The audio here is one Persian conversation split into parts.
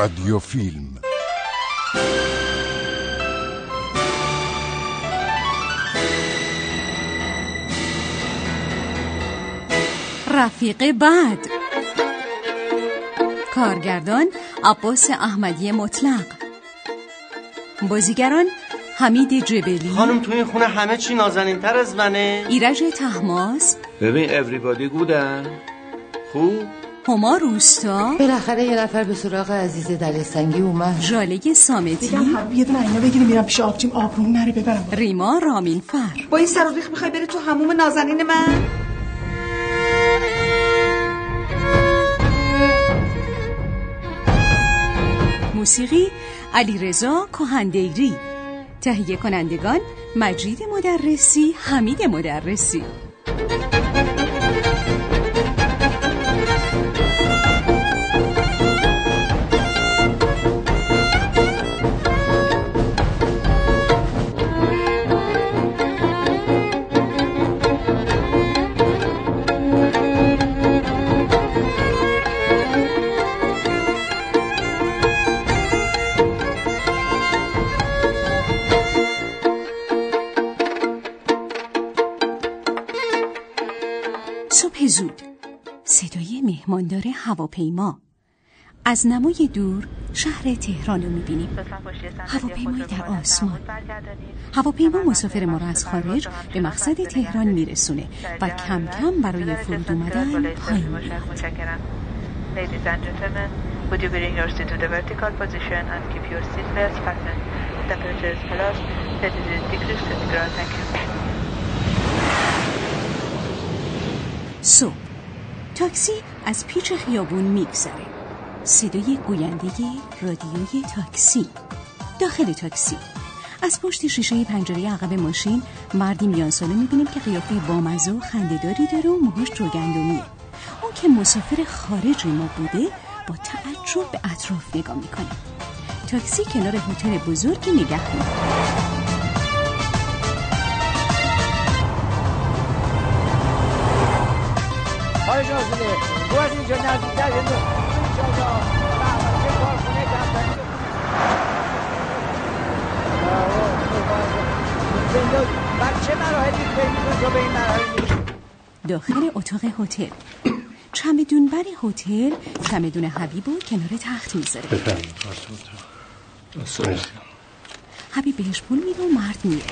رادیو فیلم. رفیق بد کارگردان عباس احمدی مطلق. بازیگران حمید جبلی. خانم تو این خونه همه چی نازنین تر از منه؟ ایرج تحماس. ببین اوریبادی گودن خوب؟ هما روستا. بالاخره یه نفر به سراغ عزیز دلستنگی اومد. ژاله سامتی. میگم هر یه دونه اینا بگیریم میرم پیش آبجیم. آبروم نره ببرم. ریما رامین فر. با این سر و ریخ می‌خوای بری تو هموم نازنین من؟ موسیقی علیرضا کهندیری تهیه کنندگان مجید مدرسی حمید مدرسی. مهماندار هواپیما. از نمای دور شهر تهران رو می‌بینیم. هواپیمایی در آسمان. هواپیما مسافر ما را از خارج به مقصد تهران میرسونه. و کم کم برای فرود اومدن پایین. میاد Ladies and gentlemen, would you bring your seat to the vertical position and keep your seat belts fastened? Temperature is plus 33 degrees centigrade. Thank you. صبح تاکسی از پیچ خیابون میگذره. صدای گوینده رادیوی تاکسی. داخل تاکسی. از پشت شیشه پنجره عقب ماشین مردی میان ساله می‌بینیم که قیافه بامزه و خندهداری داره و موهاش جوگندمیه. اون که مسافر خارج ما بوده با تعجب به اطراف نگاه می‌کنه. تاکسی کنار هتل بزرگی نگه می‌کنه آقای جازده تو از اینجا نزدیکتر یه دو انشالله چه کمتری بر چه مراحلی تو به این مراحل؟ داخل اتاق هتل. چمدون بر هتل چمدون حبیب و کنار تخت می‌ذاره. حبیب بهش پول میده و مرد میره.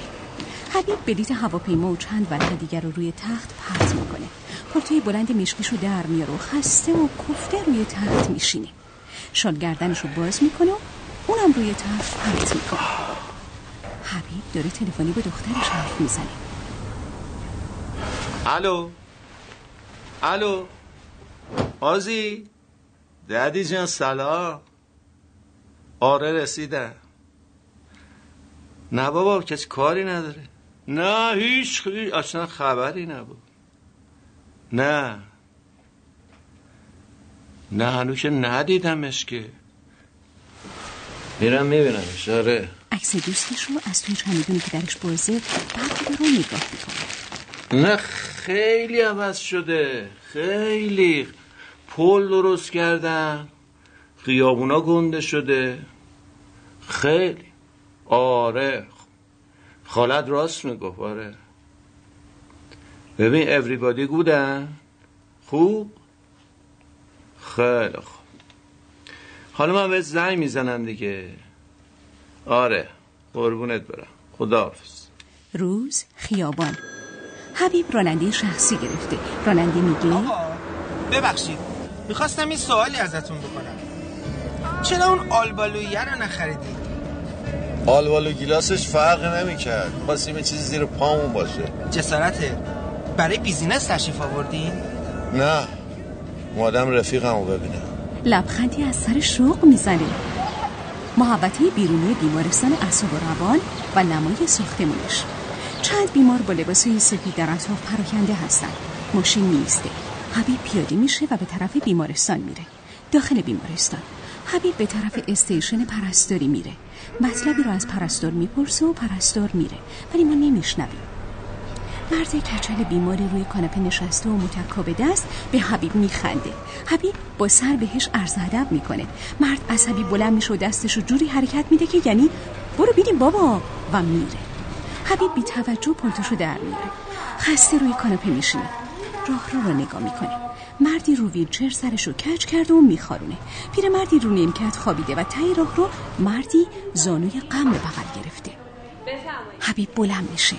حبیب بلیت هواپیما و چند ورق دیگر رو روی تخت پرت می‌کنه. پالتوی بلند مشکیشو در میاره و خسته و کوفته روی تخت میشینه. شال گردنش رو باز می‌کنه و اونم روی تخت پرت می‌کنه. حبیب داره تلفنی با دخترش حرف می‌زنه. الو؟ الو؟ آزی؟ ددی جان سلام. آره رسیدم. نه بابا کسی کاری نداره. نه هیچ اصلا خبری نبود. نه. نه هنوز که ندیدمش که. میرم میبینمش آره. عکس دوستش رو از توی چمدونی که درش بازه بعد رو نگاه می‌کنه. نه خیلی عوض شده. خیلی. پل درست کردن. خیابونا گنده شده. خیلی. آره. خالت راست می‌گفت آره. ببین اوریبادی گودن خوب؟ خیلی خوب. حالا من بهت زنگ می‌زنم دیگه. آره قربونت برم. خداحافظ. روز خیابان. حبیب راننده شخصی گرفته. راننده میگه آقا ببخشید. می‌خواستم این سوالی ازتون بکنم. چرا اون آلبالویه رو نخریدید آلبالو گیلاسش فرق نمی‌کرد. خواستیم یه چیزی زیر پامون باشه. جسارته. برای business تشریف آوردین نه. اومدم رفیقمو ببینم. لبخندی از سر شوق می‌زنه محوطه بیرونی بیمارستان اعصاب و روان و نمای ساختمونش. چند بیمار با لباسهای سفید در اطراف پراکنده هستن. ماشین میسته حبیب پیاده میشه و به طرف بیمارستان میره. داخل بیمارستان. حبیب به طرف استیشن پرستاری میره. مطلبی رو از پرستار می‌پرسه و پرستار میره. ولی ما نمیشنویم. مرد کچل بیماری روی کاناپه نشسته و متکا دست به حبیب میخنده. حبیب با سر بهش عرض ادب می‌کنه. مرد عصبی بلند میشه و دستش رو جوری حرکت میده که یعنی برو بیدیم بابا و میره. حبیب بی توجه پلتوشو در میاره. خسته روی کاناپه میشینه. راه رو رو نگاه می‌کنه. مردی رو ویلچر سرش رو کج کرده و میخارونه. مردی رو نیمکت خوابیده و تای راه رو مردی زانوی غم به بغل گرفته. حبیب بلند میشه.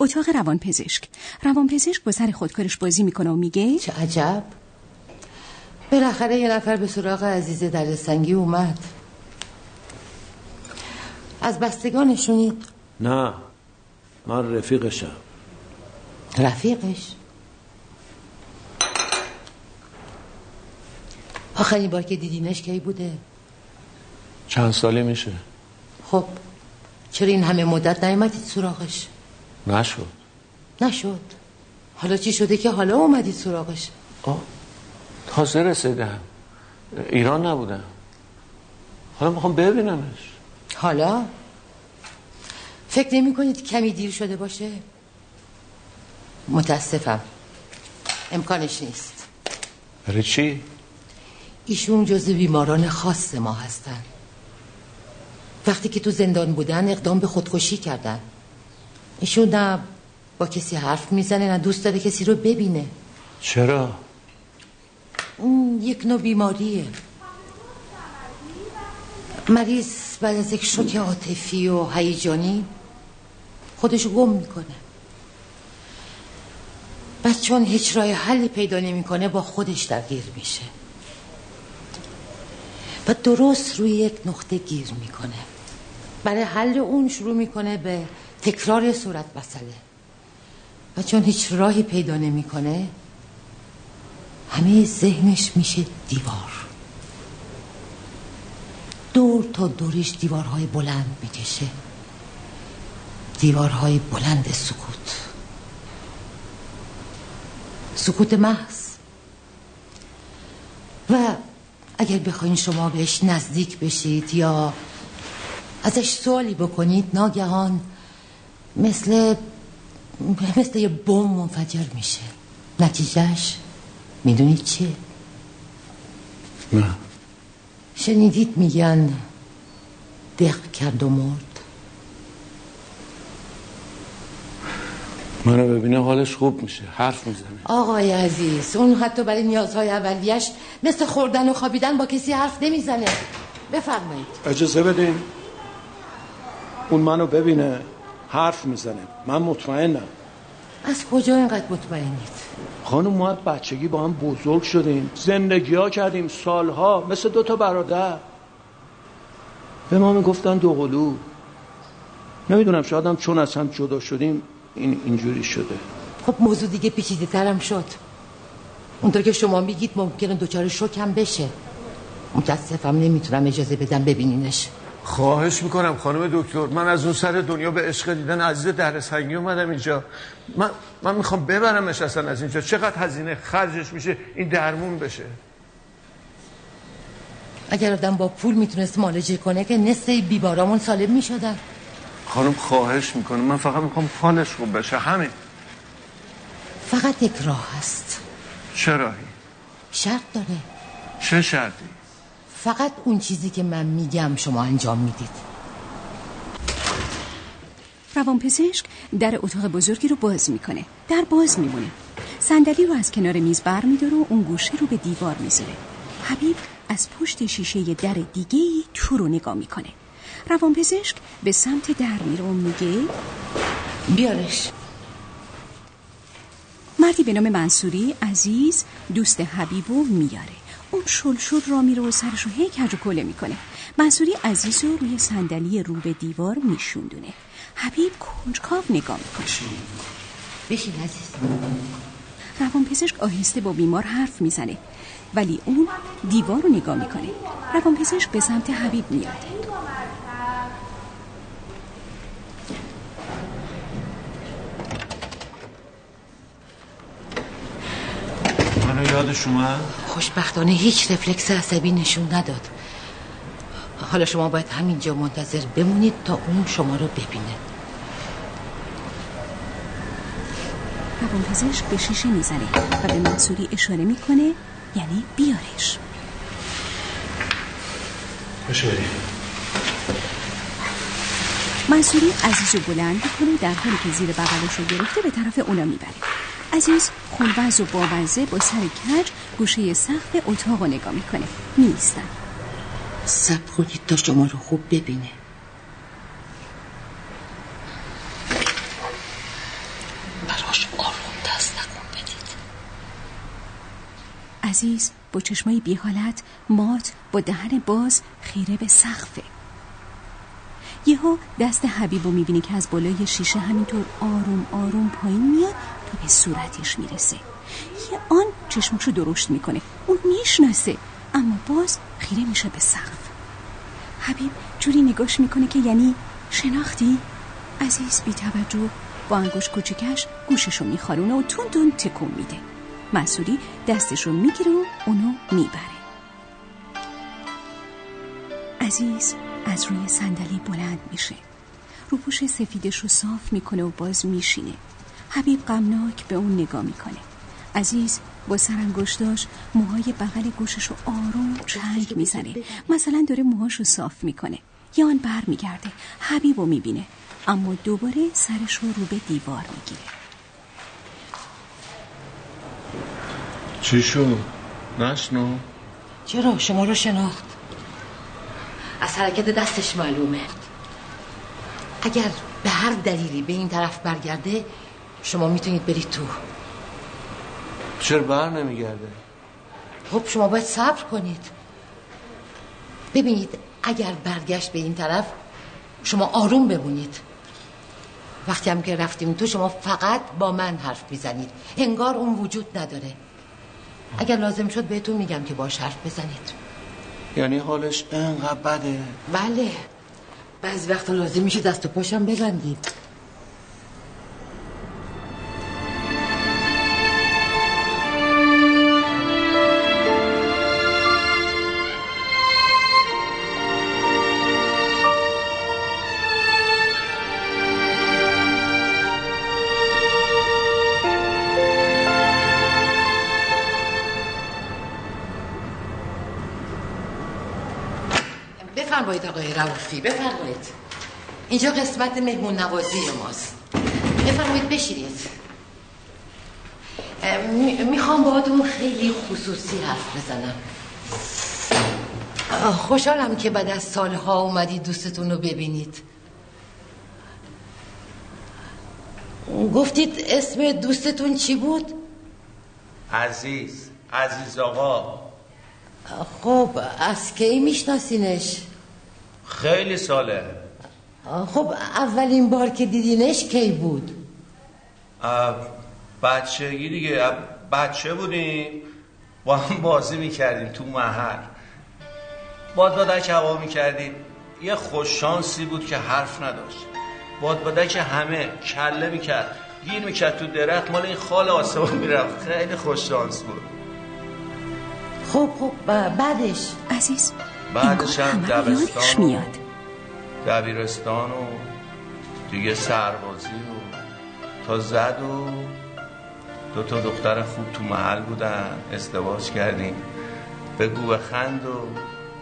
اتاق روان پزشک روان پزشک با سر خودکارش بازی می‌کنه و میگه چه عجب. بالاخره یه نفر به سراغ عزیز در سنگی اومد. از بستگانشونید نه من رفیقشم. رفیقش؟ آخرین بار که دیدینش کی بوده؟ چند سالی میشه. خب چرا این همه مدت نیومدید سراغش؟ نشد. نشد. حالا چی شده که حالا اومدید سراغش؟ آه تازه رسیدم. ایران نبودم. حالا می‌خوام ببینمش. حالا؟ فکر نمی کنید کمی دیر شده باشه؟ متاسفم. امکانش نیست. برای چی؟ ایشون جز بیماران خاص ما هستن. وقتی که تو زندان بودن اقدام به خودکشی کردن. ایشون نه با کسی حرف می‌زنه نه دوست داره کسی رو ببینه. چرا؟ اون یک نوع بیماریه. مریض بعد از یک شوک عاطفی و هیجانی خودش گم می‌کنه. بعد چون هیچ راه حلی پیدا نمی‌کنه با خودش درگیر میشه. و درست روی یک نقطه گیر می‌کنه. برای حل اون شروع می‌کنه به تکرار صورت مسئله و چون هیچ راهی پیدا نمی‌کنه همه ذهنش میشه دیوار. دور تا دورش دیوارهای بلند می‌کشه. دیوارهای بلند سکوت. سکوت محض. و اگر بخواین شما بهش نزدیک بشید یا ازش سوالی بکنید ناگهان مثل مثل یه بوم منفجر میشه. نتیجهش می‌دونید چیه؟ نه. شنیدید میگن دق کرد و مرد. منو ببینه حالش خوب میشه. حرف می‌زنه. آقای عزیز اون حتی برای نیازهای اولیش مثل خوردن و خوابیدن با کسی حرف نمی‌زنه. بفرمایید. اجازه بدین؟ اون منو ببینه. حرف می‌زنه. من مطمئنم. از کجا اینقدر مطمئنید؟ خانم ما بچگی با هم بزرگ شدیم. زندگی ها کردیم سالها مثل دو تا برادر. به ما می‌گفتن دو قلو. نمی‌دونم شاید هم چون از هم جدا شدیم این اینجوری شده. خب موضوع دیگه پیچیده ترم شد. اونطور که شما میگید ممکنه دوچار شک هم بشه. متاسفم نمی‌تونم اجازه بدم ببینینش. خواهش می‌کنم خانم دکتر من از اون سر دنیا به عشق دیدن عزیز در سنگی اومدم اینجا. من, من می‌خوام ببرمش اصلا از اینجا. چقدر هزینه خرجش میشه این درمون بشه. اگر آدم با پول می‌تونست مالجه کنه که نصف بیبارامون سالم می‌شدن. خانم خواهش می‌کنم. من فقط می‌خوام حالش خوب بشه. همین. فقط یک راه هست چه راهی؟ شرط داره. چه شرطی؟ فقط اون چیزی که من میگم شما انجام می‌دید. روانپزشک در اتاق بزرگی رو باز می‌کنه. در باز میمونه. صندلی رو از کنار میز بر میداره و اون گوشه رو به دیوار می‌ذاره. حبیب از پشت شیشه در دیگه ای تو رو نگاه می‌کنه. روانپزشک به سمت در میره و میگه بیارش. مردی به نام منصوری عزیز دوست حبیبو میاره. اون شل شل را میره و سرش رو هی کج و کله می‌کنه. منصوری عزیز رو روی صندلی رو به دیوار میشوندونه. حبیب کنجکاو نگاه می‌کنه. بشین عزیز. روان پزشک آهسته با بیمار حرف می‌زنه. ولی اون دیوار رو نگاه می‌کنه. روان پزشک به سمت حبیب میاد منو یادش اومد؟ خوشبختانه هیچ رفلکس عصبی نشون نداد. حالا شما باید همینجا منتظر بمونید تا اون شما رو ببینه. روانپزشک به شیشه می‌زنه و به منصوری اشاره می‌کنه یعنی بیارش. باشه بریم. منصوری عزیز رو بلند می‌کنه در حالی که زیر بغلش رو گرفته به طرف اونا می‌بره. عزیز خونوز و باوزه با سر کج گوشه سقف اتاق رو نگاه می‌کنه. میستن سب کنید تا شما رو خوب ببینه. براش آروم دست نکن بدید. عزیز با چشمای بی حالت مات با دهن باز خیره به سقفه. یهو دست حبیب رو می‌بینی که از بالای شیشه همینطور آروم آروم پایین میاد تا به صورتش می‌رسه. یه آن چشمشو درشت می‌کنه. اون می‌شناسه. اما باز خیره میشه به سقف. حبیب جوری نگاش می‌کنه که یعنی شناختی؟ عزیز بی توجه با انگوش کوچیکش گوششو میخارونه و تون تون تکون میده. منصوری دستشو می‌گیره و اونو می‌بره. عزیز از روی صندلی بلند میشه. روپوش سفیدش رو صاف می‌کنه و باز میشینه. حبیب غمناک به اون نگاه می‌کنه. عزیز با سرانگشتاش موهای بغل گوشش رو آروم چنگ می‌زنه. مثلا داره موهاش رو صاف می‌کنه. یا آن بر میگرده حبیب رو می‌بینه. اما دوباره سرش رو رو به دیوار می‌گیره. چی شد؟ نشنو؟ چرا؟ شما رو شناخت. از حرکت دستش معلومه. اگر به هر دلیلی به این طرف برگرده شما می‌تونید برید تو. چرا بر نمیگرده؟ خب شما باید صبر کنید. ببینید اگر برگشت به این طرف شما آروم بمونید. وقتی هم که رفتیم تو شما فقط با من حرف می‌زنید. انگار اون وجود نداره. اگر لازم شد بهتون میگم که باش حرف بزنید. یعنی حالش انقدر بده؟ بله. بعضی وقتا لازم میشه دست و پاشم ببندید. روفی بفرمایید. اینجا قسمت مهمون نوازی ماست. بفرمایید بشینید. می‌خوام باهاتون خیلی خصوصی حرف بزنم. خوشحالم که بعد از سالها اومدید دوستتون رو ببینید. گفتید اسم دوستتون چی بود؟ عزیز عزیز آقا. خب از کی میشناسینش؟ خیلی ساله. خب اولین بار که دیدینش کی بود؟ اه، بچگی دیگه. بچه بودیم. با هم بازی می‌کردیم تو محل. باد بادک هوا می‌کردیم. یه خوششانسی بود که حرف نداشت. باد بادک همه کله می‌کرد گیر می‌کرد تو درخت. مال این خال آسمان می‌رفت. خیلی خوششانس بود. خب خب بعدش؟ عزیز. بعدش هم دبستان و میاد. دبیرستان و دیگه سربازی و تا زد و دو تا دختر خوب تو محل بودن. ازدواج کردیم. بگو بخند و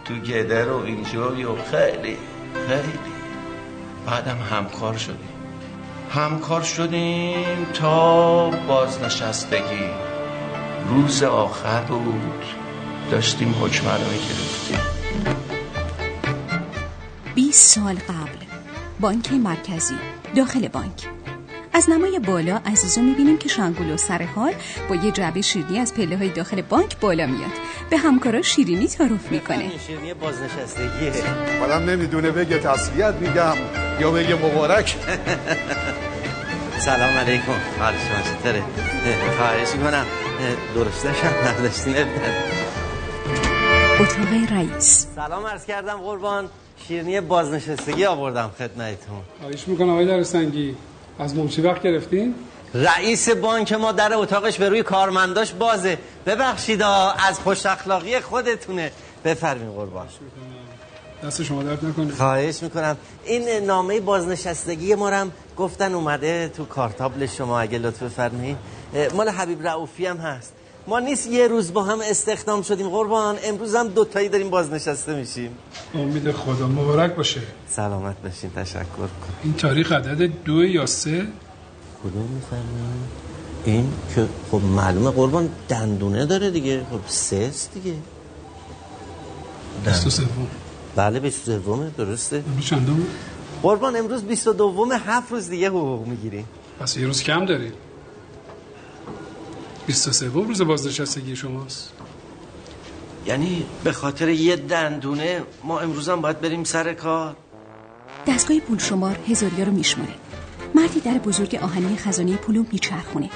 تو گدر و اینجوری و خیلی خیلی. بعدم همکار شدیم. همکار شدیم تا بازنشستگی. روز آخر بود. داشتیم حکمه رو می‌گرفتیم. 20 سال قبل بانک مرکزی داخل بانک. از نمای بالا عزیزو می‌بینیم که شانگول و سر حال با یه جعبه شیرینی از پله های داخل بانک بالا میاد. به همکارا شیرینی تعارف می‌کنه. شیرینی بازنشستگیه. آدم نمی‌دونه بگه تسلیت میگم یا بگه مبارک. سلام علیکم. حال شما چطوره؟ خواهش می‌کنم. درستش هم نداشتین اتاق رئیس. سلام عرض کردم قربان. شیرینی بازنشستگی آوردم خدمتتون. خواهش می‌کنم آقای درستنگی از ممچی وقت گرفتین؟ رئیس بانک ما در اتاقش به روی کارمنداش بازه. ببخشید از خوش اخلاقی خودتونه. بفرمین قربان. دست شما درد نکنه. خواهش می‌کنم. این نامه بازنشستگی ما رو هم گفتن اومده تو کارتابل شما اگه لطف فرمایید اه، مال حبیب رعوفی هم هست. ما نیست یه روز با هم استخدام شدیم قربان. امروز هم دوتایی داریم بازنشسته میشیم. امید خدا. مبارک باشه. سلامت بشین تشکر کن. این تاریخ عدد دو یا سه؟ کدوم میفرمایید؟ این که خب معلومه قربان دندونه داره دیگه. خب سه است دیگه. بیست و سوم. بله 23 درسته. امروز چندم قربان امروز 22 هفت روز دیگه حقوق می‌گیریم. پس یه روز کم داری بیست و سوم روز بازنشستگی شماست. یعنی به خاطر یه دندونه ما امروز هم باید بریم سر کار؟ دستگاه پول شمار هزاریا رو میشماره. مردی در بزرگ آهنی خزانه پولو میچرخونه.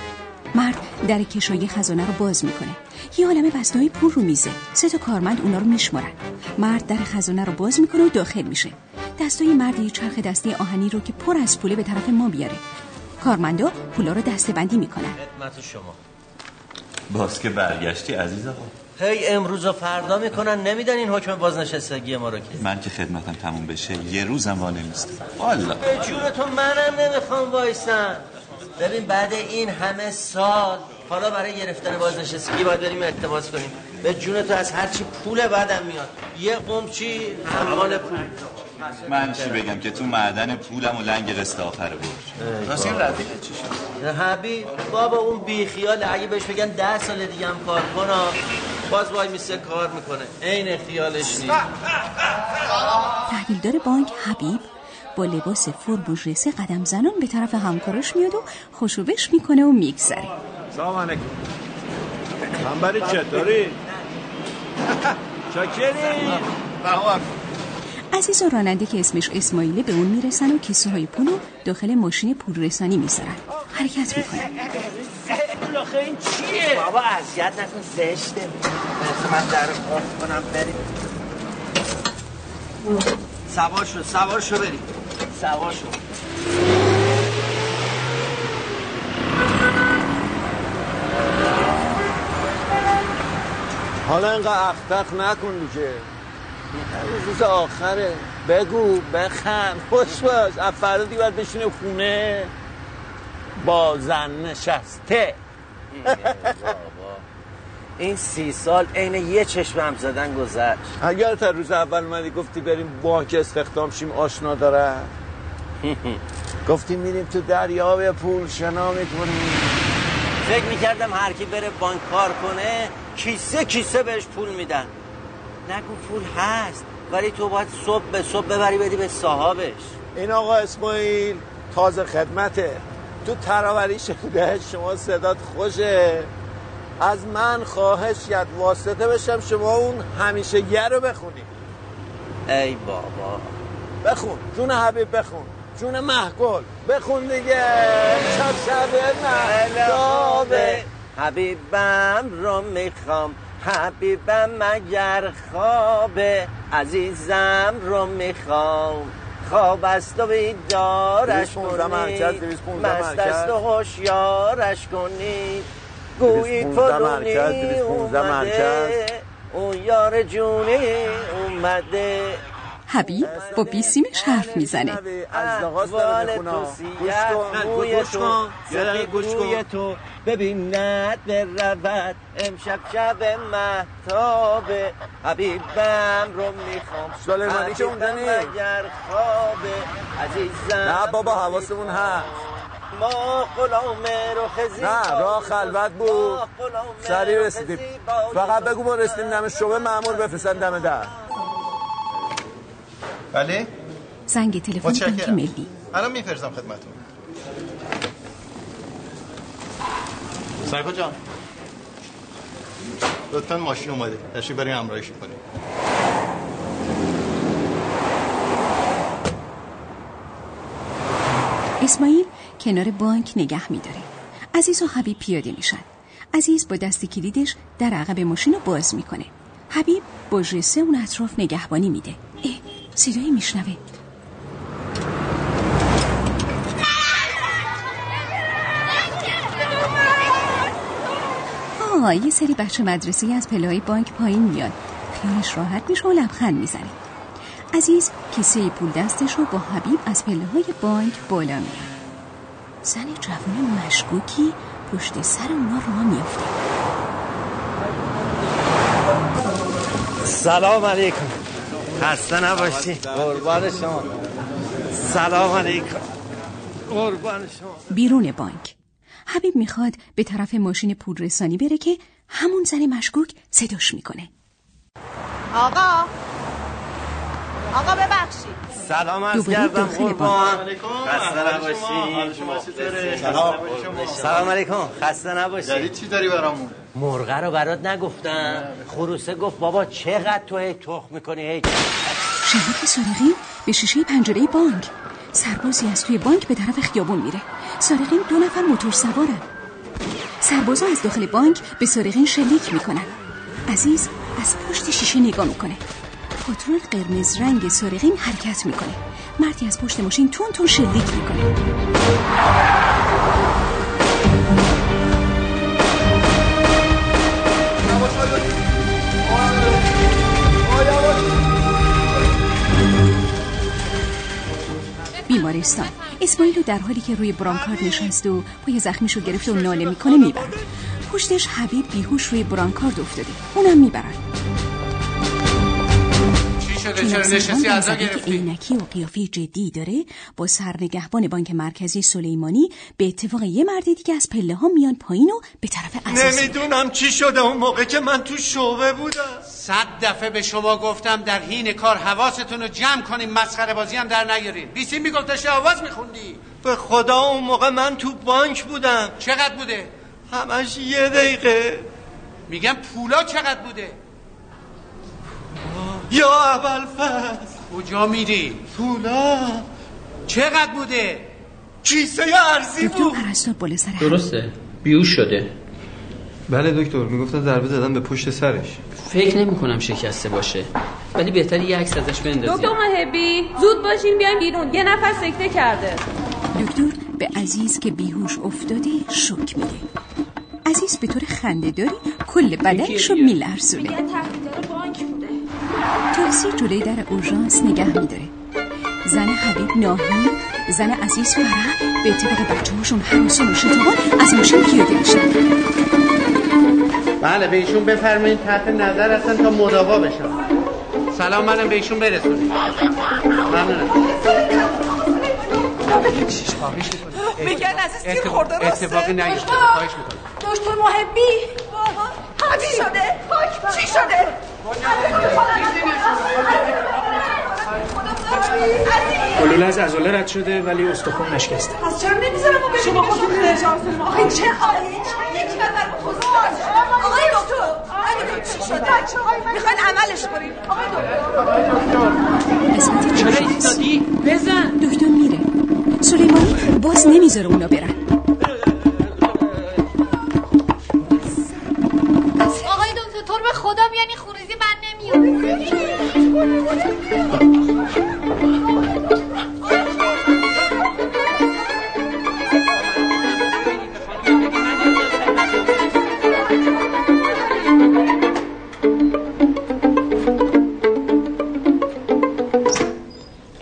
مرد در کشوی خزانه رو باز می‌کنه. یه عالمه بسته‌های پول رو میزه. سه تا کارمند اونا رو میشمارن. مرد در خزانه رو باز می‌کنه و داخل میشه. دستای مرد یه چرخ دستی آهنی رو که پر از پوله به طرف ما بیاره. کارمندا پولا رو دستبندی می‌کنن. خدمت شما. باز که برگشتی عزیز آقا. هی امروز و فردا می‌کنن. نمیدن این حکم بازنشستگی ما رو که. من که خدمتم تموم بشه یه روزم وا نمیستم. والا به جون تو منم نمی‌خوام وایسن ببین بعد این همه سال حالا برای گرفتن بازنشستگی باید بریم التماس کنیم. به جون تو از هرچی پول بعدم میاد. یه قمچی حمال پول. من چی بگم که تو معدن پولم و لنگ قسط آخر برج. راست این رفیق چی شد؟ حبیب بابا اون بیخیال اگه بهش بگن ده سال دیگه هم کار کنا باز وای میسه کار می‌کنه. عین خیالش نیست. تحویلدار بانک حبیب با لباس فرم و ژسه قدم زنان به طرف همکاراش میاد و خوشوبش می‌کنه و میگذره. سلام علیکم. منبری چطوری؟ چاکری؟ عزیز و راننده که اسمش اسماعیله به اون می‌رسن و کیسه های پول رو داخل ماشین پول رسانی می‌ذارن. حرکت می‌کنن. آخه این چیه؟ بابا اذیت نکن زشته مثل من در کنم بریم. سوار شو سوار شو بریم. سوار شو. حالا اینقدر اختخ نکن دیگه. روز آخره. بگو بخند. خوش باش. از فردا دیگه باید بشینه خونه. با زن نشسته. این سی سال عین یه چشم هم زدن گذشت. اگر تا روز اول اومدی گفتی بریم بانک استخدام شیم آشنا داره؟ گفتی میریم تو دریای پول شنا می‌کنیم. فکر می‌کردم هر کی بره بانک کار کنه کیسه کیسه بهش پول میدن. نگو پول هست ولی تو باید صبح به صبح ببری بدی به صاحبش. این آقا اسماعیل تازه خدمته. تو تراوری شده شما صدات خوشه. از من خواهش کرد واسطه بشم شما اون همیشه گر رو بخونی. ای بابا. بخون جون حبیب بخون. جون محگل بخون دیگه. شب شب حبیبم رو می‌خوام. حبیبم مگر خوابه؟ عزیزم رو می‌خوام. خواب است و بیدارش کنید. مست است. و هوشیارش کنید. گویی پونزده اومده؟ اون یار جونی اومده. حبیب با بیسیمش حرف می‌زنه. از احوال داره موی گوش کن. گوش کن. ببیند برود امشب شب محتابه حبیبم رو می‌خوام. سلیمانی که اونجا. اگر خوابه عزیزم نه بابا حواسمون هست. ما غلام رخ زیبا نه راه خلوت بود. سریع رسیدیم. فقط بگو ما رسیدیم دم شعبه مأمور بفرستن دم در. بله؟ زنگ تلفن بانک ملی. الان میفرستم خدمتتون. سرکو جان. لطفا ماشین اومده. تشریف بریم همراهیشی کنیم اسماعیل کنار بانک نگه میداره. عزیز و حبیب پیاده میشن. عزیز با دست کلیدش در عقب ماشین رو باز می‌کنه. حبیب با جسه اون اطراف نگهبانی میده. اه صدایی میشنوه. آه یه سری بچه مدرسه از پلهای بانک پایین میاد. خیالش راحت میشه و لبخند می‌زنه. عزیز کیسه پول دستش رو با حبیب از پله های بانک بالا میاد زن جوان مشکوکی پشت سر اونا راه میافته. سلام علیکم. خسته نباشی. قربان شما. سلام علیکم. قربان شما. بیرون بانک. حبیب می‌خواد به طرف ماشین پولرسانی بره که همون زن مشکوک صداش می‌کنه. آقا! آقا ببخشید. سلام عرض کردم قربان. خسته نباشی سلام سلام علیکم. خسته نباشی چی داری برامون؟ مرغه رو برات نگفتم. خروسه گفت بابا چقدر تو هی تخ می‌کنی؟ هی شهاب سارقین به شیشه پنجره بانک. سربازی از توی بانک به طرف خیابون میره. سارقین دو نفر موتور سوارن. سربازا از داخل بانک به سارقین شلیک می‌کنن. عزیز از پشت شیشه نگاه می‌کنه. پاترول قرمز رنگ سارقین حرکت می‌کنه. مردی از پشت ماشین تون تون شلیک می‌کنه. بیمارستان. اسماعیل رو در حالی که روی برانکارد نشست و پای زخمیشو گرفته و ناله می‌کنه می‌برن. پشتش حبیب بیهوش روی برانکارد افتاده. اونم می‌برن. چی شده؟ چرا نشستی که گرفتی؟ عینکی و قیافه جدی داره با سرنگهبان بانک مرکزی سلیمانی به اتفاق یه مرد دیگه از پله ها میان پایین و به طرف عزیز. نمی‌دونم چی شده. اون موقع که من تو شعبه بودم. صد دفعه به شما گفتم در حین کار حواستون رو جمع کنیم مسخره بازی هم در نیارین. بیسی می‌گفت داشتی آواز میخوندی. به خدا اون موقع من تو بانک بودم. چقدر بوده؟ همش یه دقیقه. میگم پولا چقدر بوده؟ یا اول فصل کجا میری؟ پولا چقدر بوده؟ کیسه ارزی دکتر بود. بالا سر درسته. بیوش شده. بله دکتر می‌گفتن ضربه زدن به پشت سرش. فکر نمی کنم شکسته باشه. ولی بهتر یه عکس ازش بندازیم. دکتر محبی زود باشین بیاین بیرون. یه نفر سکته کرده. دکتر به عزیز که بیهوش افتاده شک میده. عزیز به طور خنده داری کل بدنش رو میلرزونه. تاکسی جلوی در اورژانس نگه میداره. زن حبیب ناهی زن عزیز فرح به اتفاق بچه هاشون حراسون و شتابان از ماشین پیاده میشن. بله به ایشون بفرمایید تحت نظر هستن تا مداوا بشن. سلام منم به ایشون برسونید ممنونم. میگن عزیز تیر خورده راسته اتفاقی نیفتاده خواهش می‌کنم. دکتر محبی چی شده؟ چی شده؟ گلوله از عضله رد شده ولی استخون نشکسته. پس چرا نمی‌ذارم ما به شما خودتون کنیم آخه چه حالی یکی نظر خود آقای دکتر آقای دکتر چی شده؟ می‌خواین عملش کنیم. آقای قسمت چرا. ایستادی بزن. دکتر میره. سلیمانی باز نمی‌ذاره اونا برن. به خدا بیانی خروزی من نمیاد.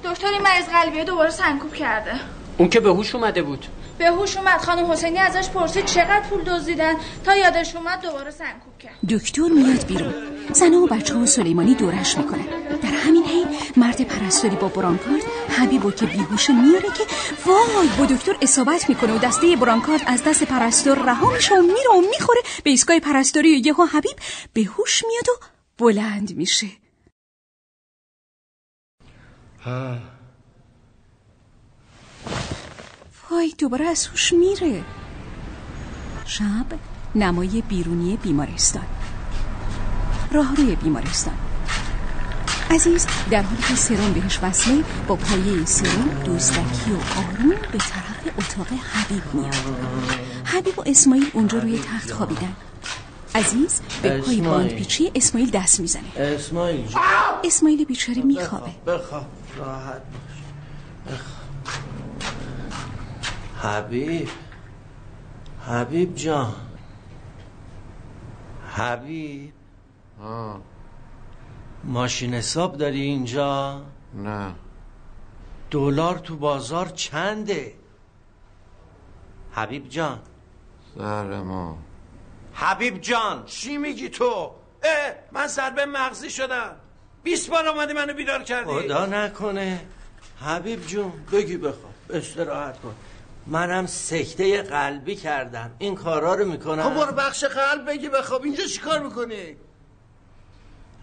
دکتر این مریض قلبیه دوباره سنکوب کرده. اون که به هوش اومده بود. به هوش اومد. خانم حسینی ازش پرسید چقدر پول دزدیدن؟ تا یادش اومد دوباره سنکوب کرد. دکتر میاد بیرون. زنها و بچه ها سلیمانی دورش می‌کنه. در همین حین مرد پرستاری با برانکارد حبیبو که بیهوش میاره که وای با دکتر اصابت می‌کنه و دسته برانکارد از دست پرستار رها میشه و میره و می‌خوره به ایستگاه پرستاری و یهو حبیب به هوش میاد و بلند میشه. وای دوباره از هوش میره. شب نمای بیرونی بیمارستان. راه روی بیمارستان. عزیز در حالی که سرم بهش وصله با پایه سرم دوستکی و آروم به طرف اتاق حبیب میاد. حبیب و اسماعیل اونجا روی تخت خوابیدن. عزیز به پای. باند پیچی اسماعیل دست می‌زنه. اسماعیل. اسماعیل بیچاره میخوابه. بخواب راحت باش. حبیب. حبیب جان. حبیب. ماشین حساب داری اینجا؟ نه. دلار تو بازار چنده؟ حبیب جان. قهرمان حبیب جان چی میگی تو؟ اه من ضربه مغزی شدم. 20 بار آمدی منو بیدار کردی. خدا نکنه. حبیب جون بگی بخواب. استراحت کن. منم سکته قلبی کردم. این کارا رو می‌کنم. خب برو بخش قلب بگی بخواب اینجا چی کار می‌کنی؟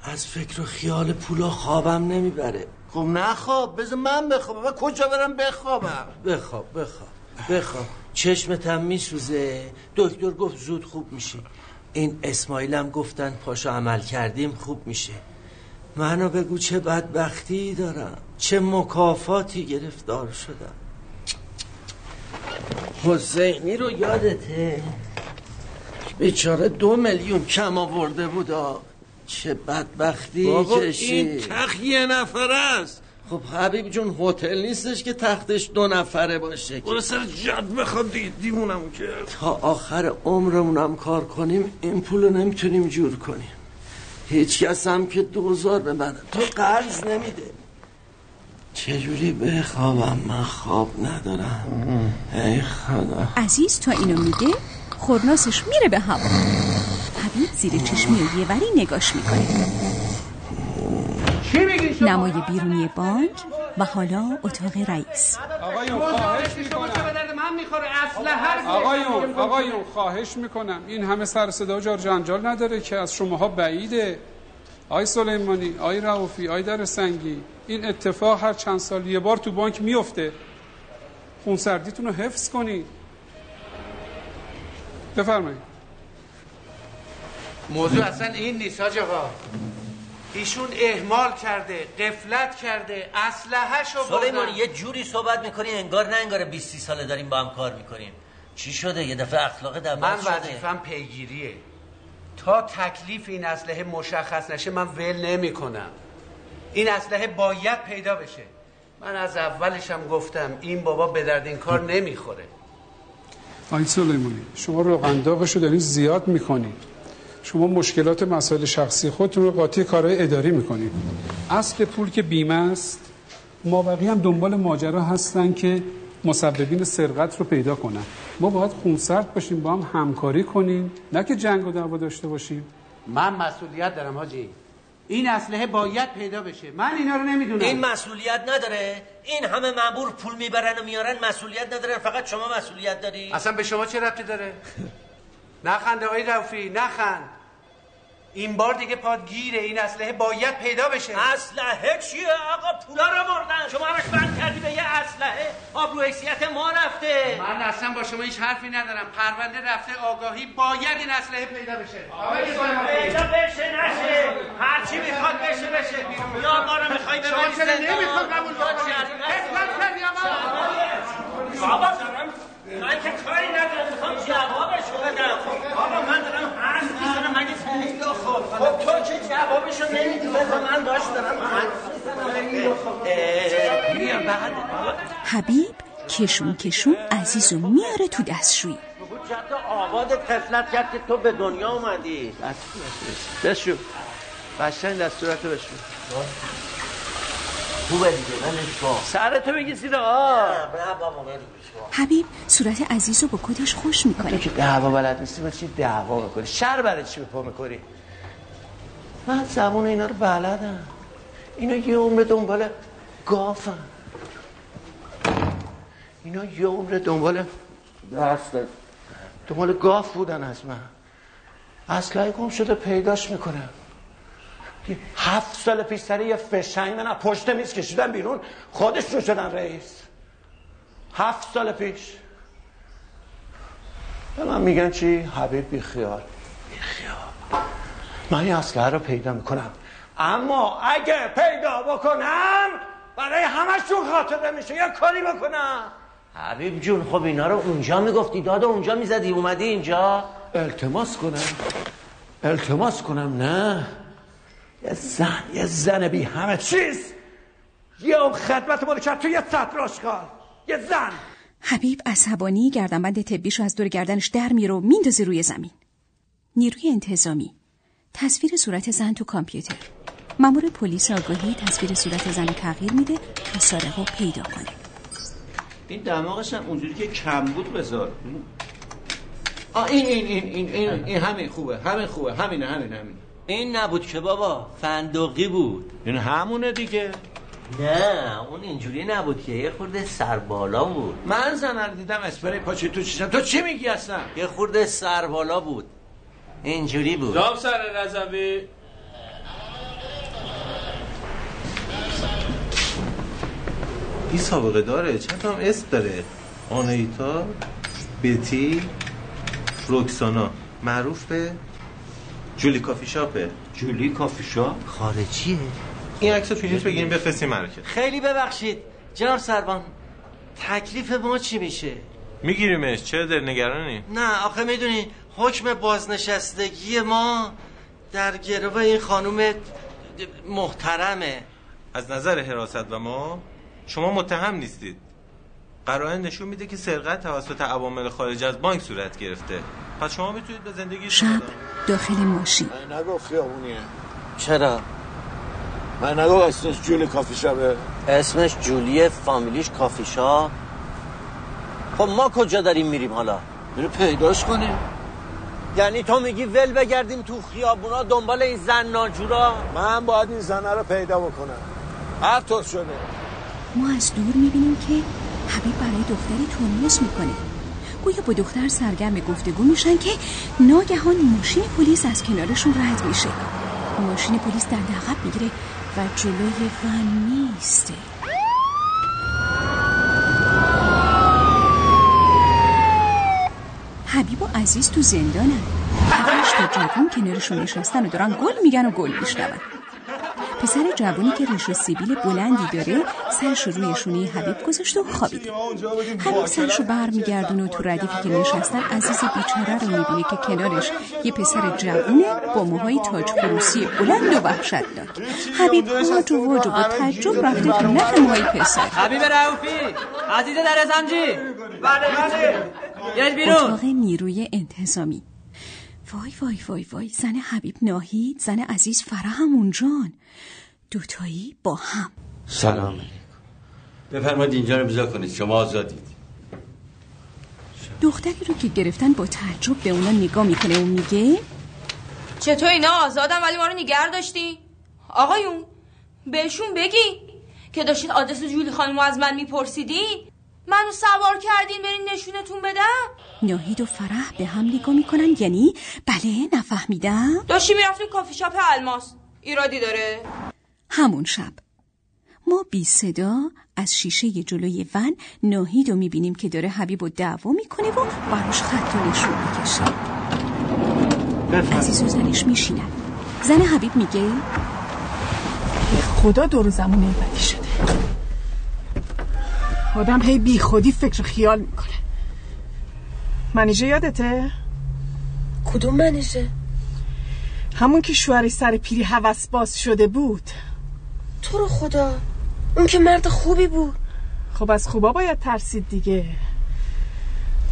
از فکر و خیال پولا خوابم نمی‌بره. خب نخواب بذار من بخوابم. من کجا برم بخوابم؟ بخواب بخواب بخواب. چشمتم میسوزه. دکتر گفت زود خوب میشی. این اسماعیلم گفتن پاشو عمل کردیم خوب میشه. منو بگو چه بدبختی دارم. چه مکافاتی گرفتار شدم. حسینی رو یادته؟ بیچاره دو میلیون کم آورده بودا. چه بدبختی بابا این تخت یه نفر است. خب حبیب جون هتل نیستش که تختش دو نفره باشه برو سر جد بخواب دیگه دیمونم که. تا آخر عمرمونم کار کنیم این پولو نمی‌تونیم جور کنیم. هیچ کس هم که دوزار به من تو قرض نمیده. چجوری بخوابم من خواب ندارم. ای خدا. عزیز تا اینو میگه خورناسش میره به هوا. حبیب زیر چشمی و یه وری نگاش می‌کنه؟ نمای بیرونی بانک و حالا اتاق رئیس. آقایون خواهش شما چه به درد من می‌خوره؟ اسلحه رو آقایون آقایون خواهش می‌کنم. این همه سر صدا جار جنجال نداره که از شماها بعیده. آی سلیمانی آی رعوفی آی در سنگی. این اتفاق هر چند سال یه بار تو بانک میفته. خونسردیتون رو حفظ کنید. بفرمایید. موضوع اصلا این نیست حاج آقا. ایشون اهمال کرده قفلت کرده اسلحه‌شو سلیمان یه جوری صحبت می‌کنی انگار نه انگار 20 ساله داریم با هم کار می‌کنیم چی شده؟ یه دفعه اخلاق من دعوت شده؟ وظیفم پیگیریه. تا تکلیف این اسلحه مشخص نشه من ول نمی کنم این اسلحه باید پیدا بشه. من از اولشم گفتم این بابا به درد این کار نمی‌خوره. آی سلیمانی شما روغنداغش رو دارین زیاد می‌کنید شما مشکلات مسائل شخصی خودتون رو قاطی کارهای اداری می‌کنید اصل پول که بیمه است ما بقیه هم دنبال ماجرا هستن که مسببین سرقت رو پیدا کنن. ما باید خونسرد باشیم با هم همکاری کنیم. نه که جنگ و دعوا داشته باشیم. من مسئولیت دارم حاجی. این اسلحه باید پیدا بشه. من اینا رو نمی‌دونم. این مسئولیت نداره. این همه مامور پول می‌برن و میارن. مسئولیت ندارن فقط شما مسئولیت داری. اصلا به شما چه ربطی داره؟ نخند آقای روفی نخند. این بار دیگه پاد گیره این اسلحه باید پیدا بشه. اسلحه چیه آقا؟ پولا رو بردن. شما همش بند کردی به یه اسلحه؟ آبرو حیثیت ما رفته. من اصلا با شما هیچ حرفی ندارم. پرونده رفته آگاهی باید این اسلحه پیدا بشه. پیدا بشه نشه. هرچی می‌خواد بشه بشه. یا ما رو می‌خوای شما ببری چرا زندان؟ نمی‌خواد قبول بکنید؟ آقا؟ بابا دارم من که کاری ندارم. می‌خوام جوابشو بدم. بابا من دارم حرف می‌زنم مگه پیدا خب خب تو که جوابشو نمیدی بذار من داشت دارم. حرف می‌زنم بیا بعد. حبیب کشون کشون عزیز رو میاره تو دستشویی. جد آباد قفلت کرد که تو به دنیا اومدی. بشو. قشنگ دستورتو بشو. خوبه دیگه ولش کن. سرتو بگی زیر آب. نه بابا حبیب صورت عزیز رو با کدش خوش تو می‌کنه که دعوا بلد نیستی با چی دعوا می‌کنی؟ شر برای چی به پا می‌کنی؟ من زبون اینا رو بلدم. اینا یه عمر دنبال گافن. اینا یه عمر دنبال دست دنبال گاف بودن از من. اسلحه گم شده پیداش می‌کنم هفت سال پیش سر یه فشنگ من از پشت میز کشیدم بیرون. خودش رو شدن رئیس. هفت سال پیش. به من میگن چی؟ حبیب بی خیال. بی خیال. من این اسلحه رو پیدا می‌کنم. اما اگه پیدا بکنم برای همشون خاطره میشه. یه کاری بکنم. حبیب جون خب اینا رو اونجا می‌گفتی. داد اونجا می‌زدی. اومدی اینجا. التماس کنم. التماس کنم. نه. یه زن یه زن بی همه چیز. یه اون خدمت مال کرد تو یه سطر آشغال یه زن. حبیب عصبانی گردنبند طبیش رو از دور گردنش در میره و میندازه روی زمین. نیروی انتظامی. تصویر صورت زن تو کامپیوتر. مامور پلیس آگاهی تصویر صورت زن تغییر میده تا سارق رو پیدا کنه. این دماغش هم اونجوری که کم بود بذار. آه این این این این این, این همین خوبه همین خوبه همینه همین همین این نبود که بابا فندقی بود. این همونه دیگه. نه اون اینجوری نبود که یه خورده سربالا بود. من زنر دیدم اسپری پاچه تو چیزم تو چی میگی اصلا؟ یه خورده سربالا بود. اینجوری بود. جاب سر رضوی. این سابقه داره. چند تا هم اسم داره؟ آنایتا بتی روکسانا معروف به جولی کافی شاپه. جولی کافی شاپ؟ خارجیه. این عکس رو پرینت بگیریم بفرستیم مرکز خیلی ببخشید. جناب سروان تکلیف ما چی میشه؟ میگیریمش. چرا در نگرانی؟ نه آخه می‌دونی حکم بازنشستگی ما در گرو این خانوم محترمه. از نظر حراست و ما شما متهم نیستید. قرائن نشون میده که سرقت توسط عوامل خارج از بانک صورت گرفته. پس شما می‌تونید به زندگی شب داخل ماشین. نگفت خیابونیه. چرا؟ من نگفت اسمش جولی کافی شابه اسمش جولی فامیلیش کافی شاپ خب ما کجا داریم میریم حالا؟ برو پیداش کنیم. یعنی تو میگی ول بگردیم تو خیابونا دنبال این زن ناجورا من باید این زنه رو پیدا بکنم. هر طور شده. ما از دور می‌بینیم که حبیب برای دختری ترمز می‌کنه. گویا با دختر سرگرم گفتگو میشن که ناگهان ماشین پلیس از کنارشون رد میشه. ماشین پلیس در عقب می‌گیره و جلوی ون میسته حبیب و عزیز تو زندانن. پنج تا جوون کنارشون نشستن و دارن گل میگن و گل میشنون. پسر جوانی که ریش سیبیل بلندی داره سرش رو روی شونه حبیب گذاشته و خوابیده حبیب سرش رو بر میگردونه و تو ردیفی که نشستن عزیز بیچاره رو می‌بینه که کنارش یه پسر جوونه با موهای تاج خروسی بلند و وحشتناک حبیب هاج و واج و با تعجب رفته تو نخ موهای پسر. حبیب رعوفی عزیز در زنجی بله بله. بیرون. اتاق نیروی انتظامی. وای وای وای وای زن حبیب ناهید زن عزیز فرهم اونجان دوتایی با هم. سلام علیکم. بفرمایید اینجا رو بزا کنید. شما آزادید. دختری رو که گرفتن با تعجب به اونا نگاه می‌کنه و میگه؟ چطور اینا آزادم ولی ما رو نگر داشتی؟ آقایون بهشون بگی که داشتین آدرس جولی خانم از من میپرسیدین؟ منو سوار کردین برین نشونتون بدم؟ ناهید و فرح به هم نگاه می‌کنن یعنی؟ بله نفهمیدم. داشتی می‌رفتین کافی شاپ الماس. ایرادی داره. همون شب. ما بی صدا از شیشه جلوی ون ناهید رو می‌بینیم که داره حبیب و دعوا می‌کنه و براش خط و نشون می‌کشه. عزیز و زنش میشینن. زن حبیب میگه؟ خدا دور زمونه بدی شده. آدم هی بی خودی فکر و خیال می‌کنه. منیژه یادته؟ کدوم منیژه؟ همون که شوهرش سر پیری هوس باز شده بود. تو رو خدا. اون که مرد خوبی بود. خب از خوبا باید ترسید دیگه.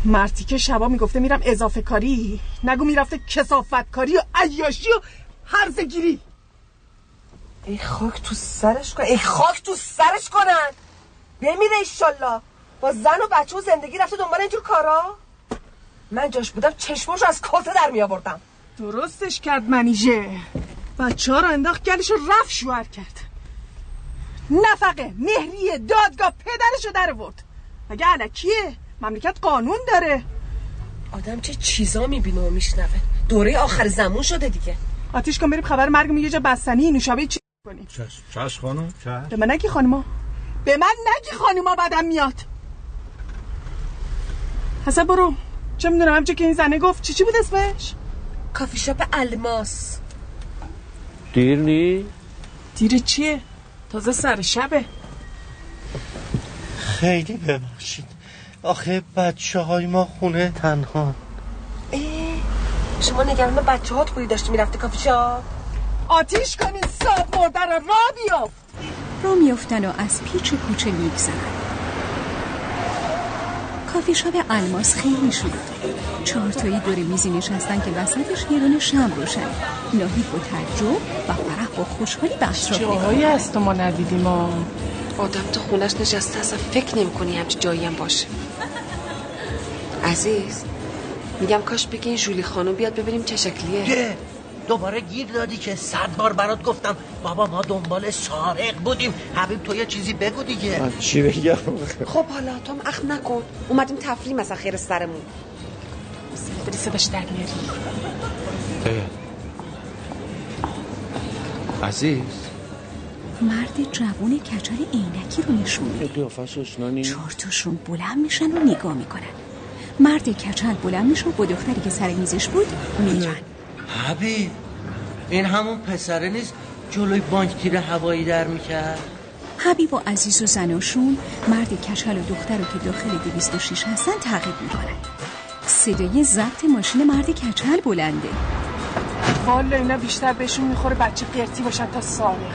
مردی که شبا می‌گفته میرم اضافه کاری نگو می‌رفته کسافت کاری و عیاشی و هرزه گیری. ای خاک تو سرش کن. ای خاک تو سرش کنن. بمیره ایشالله. با زن و بچه و زندگی رفته دنبال اینجور کارا؟ من جاش بودم چشماشو از کاسه در می آوردم درستش کرد منیژه. بچه ها رو انداخت گلش رو رفت شوهر کرد. نفقه مهریه دادگاه پدرشو در ورد مگه علکیه؟ مملکت قانون داره. آدم چه چیزا می‌بینه و میشنوه. دوره آخر زمان شده دیگه. آتیش کن بریم خبر مرگ یه جا بستنی نوشابه چی؟ کنیم چش خانم چش. به من نگی خانوما به من نگی خانوما بدم میاد. حسن برو. چه می‌دونم همچه که این زنه گفت. چی چی بود اسمش؟ کافی شاپ الماس. دیر نی؟ دیر چیه؟ تازه سر شبه. خیلی ببخشید. آخه بچه های ما خونه تنها. شما نگران بچه هات بودی داشتی می‌رفتی کافی شاپ؟ آتیش کنین ساب مرده را را بیافت. را میافتن و از پیچ کوچه میگذرن کافی شاب الماس خیلی شده چهار تایی دور میزی نشستن که وسطش یه دونه شم روشنه ناهید با تعجب و فرح با خوشحالی به اطراف جاهایی هست ما ندیدیم ما آدم تو خونش نشسته اصلا فکر نمی کنی همچه جایی هم باشه. عزیز میگم کاش بگین جولی خانم بیاد ببینیم چه شکلیه. دوباره گیر دادی که صد بار برات گفتم بابا ما دنبال سارق بودیم. حبیب تو یه چیزی بگو دیگه. من چی بگم؟ خب حالا تو اخم نکن. اومدیم تفریح مثلا خیر سرمون. بری صداش در میاری عزیز. مرد جوون کچل عینکی رو نشون میده. قیافش اشنانی چهارتاشون بلند میشن و نگاه می‌کنن. مرد کچل بلند میشه و با دختری که سر میزش بود میرن حبیب این همون پسره نیست جلوی بانک تیر هوایی در می‌کرد؟ حبیب و عزیز و زناشون مرد کچل و دختر رو که داخل 206 هستن تعقیب می‌کنن. صدای ضبط ماشین مرد کچل بلنده. والا اینا بیشتر بهشون می‌خوره بچه قرتی باشن تا سارق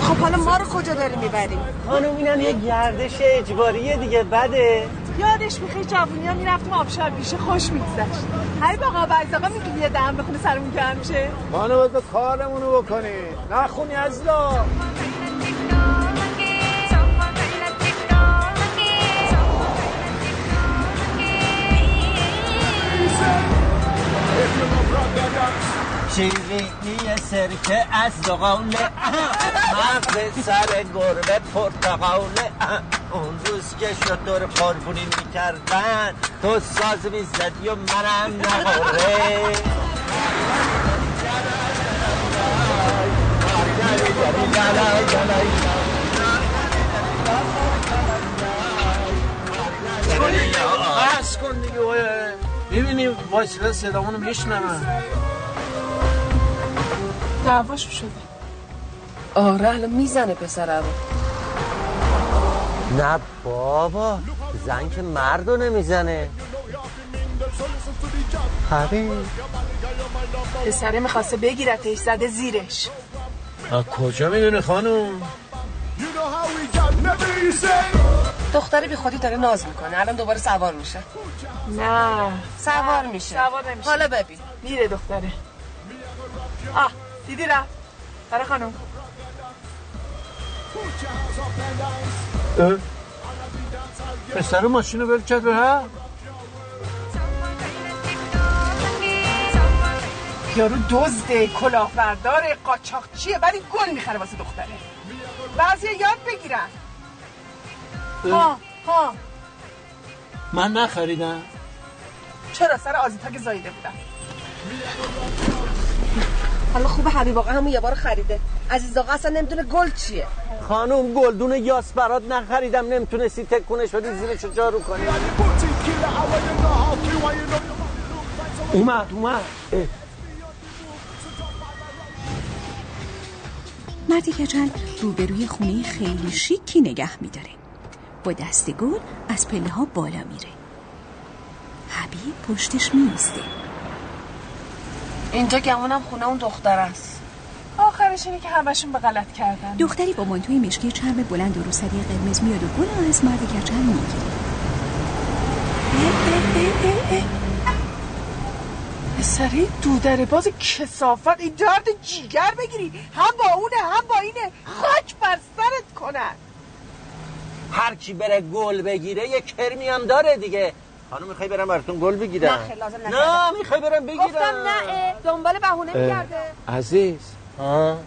خب حالا ما رو کجا داری می‌بریم خانم اینم یه گردش اجباریه دیگه بده. یادش می‌خوای جوونی ها می‌رفتیم آبشار بیشه خوش میگذشت. هر باقا بعض آقا میگی یه دم بخونه سرمون گرم شه؟ خانم باید کارمونو بکنی. نخونی از لا شیرینی سرکه از زغاله مغز سر گربه پرتقاله اون روز که شطور قربونی می‌کردن تو ساز می‌زدی و منم نهاره. بس کن دیگه می‌بینی وایسیدن صدامونو میشنون. دعواشو شده. آره الان می‌زنه پسر رو نه بابا زن که مردو نمی‌زنه. حبیب پسره می‌خواسته بگیرتش زده زیرش. از کجا می‌دونه خانم؟ دختر بی خودی داره ناز می‌کنه. الان دوباره سوار میشه. نه. سوار میشه. سوار نمیشه. حالا ببین. میره دختره. آه. دیدی رفت برای خانم. پسر ماشین رو بر کرد به هم. یارو دزده کلاهبرداره قاچاقچیه ولی گل می‌خره واسه دختره. بعضی یاد بگیرن. ها ها. من نخریدم. چرا؟ سر آزیتا که زایده بودم. حالا خوبه حبیب آقا همون یه بار خریده. عزیز آقا اصلا نمی‌دونه گل چیه. خانم گلدون یاس برات نخریدم. نمی‌تونستی تکونش بدی زیرش رو جارو کنی؟ اومد اومد. مرد کچل روبروی خونه خیلی شیکی نگه میداره. با دست گل از پله ها بالا میره. حبیب پشتش میسته اینجا گمونم خونه اون دختر است. آخرش اینه که همشون به غلط کردن. دختری با مانتوی مشکی چرم بلند و روسری قرمز میاد و گل از مرد کچل می‌گیره. پسره دودره باز کسافت این درد جیگر بگیری. هم با اونه هم با اینه. خاک بر سرت کنن هر کی بره گل بگیره یه کرمی هم داره دیگه. خانم می‌خوای برم براتون گل بگیرم؟ نه لازم. نه می‌خوای برم بگیرم؟ گفتم نه دنبال بهونه میگرده. عزیز. ها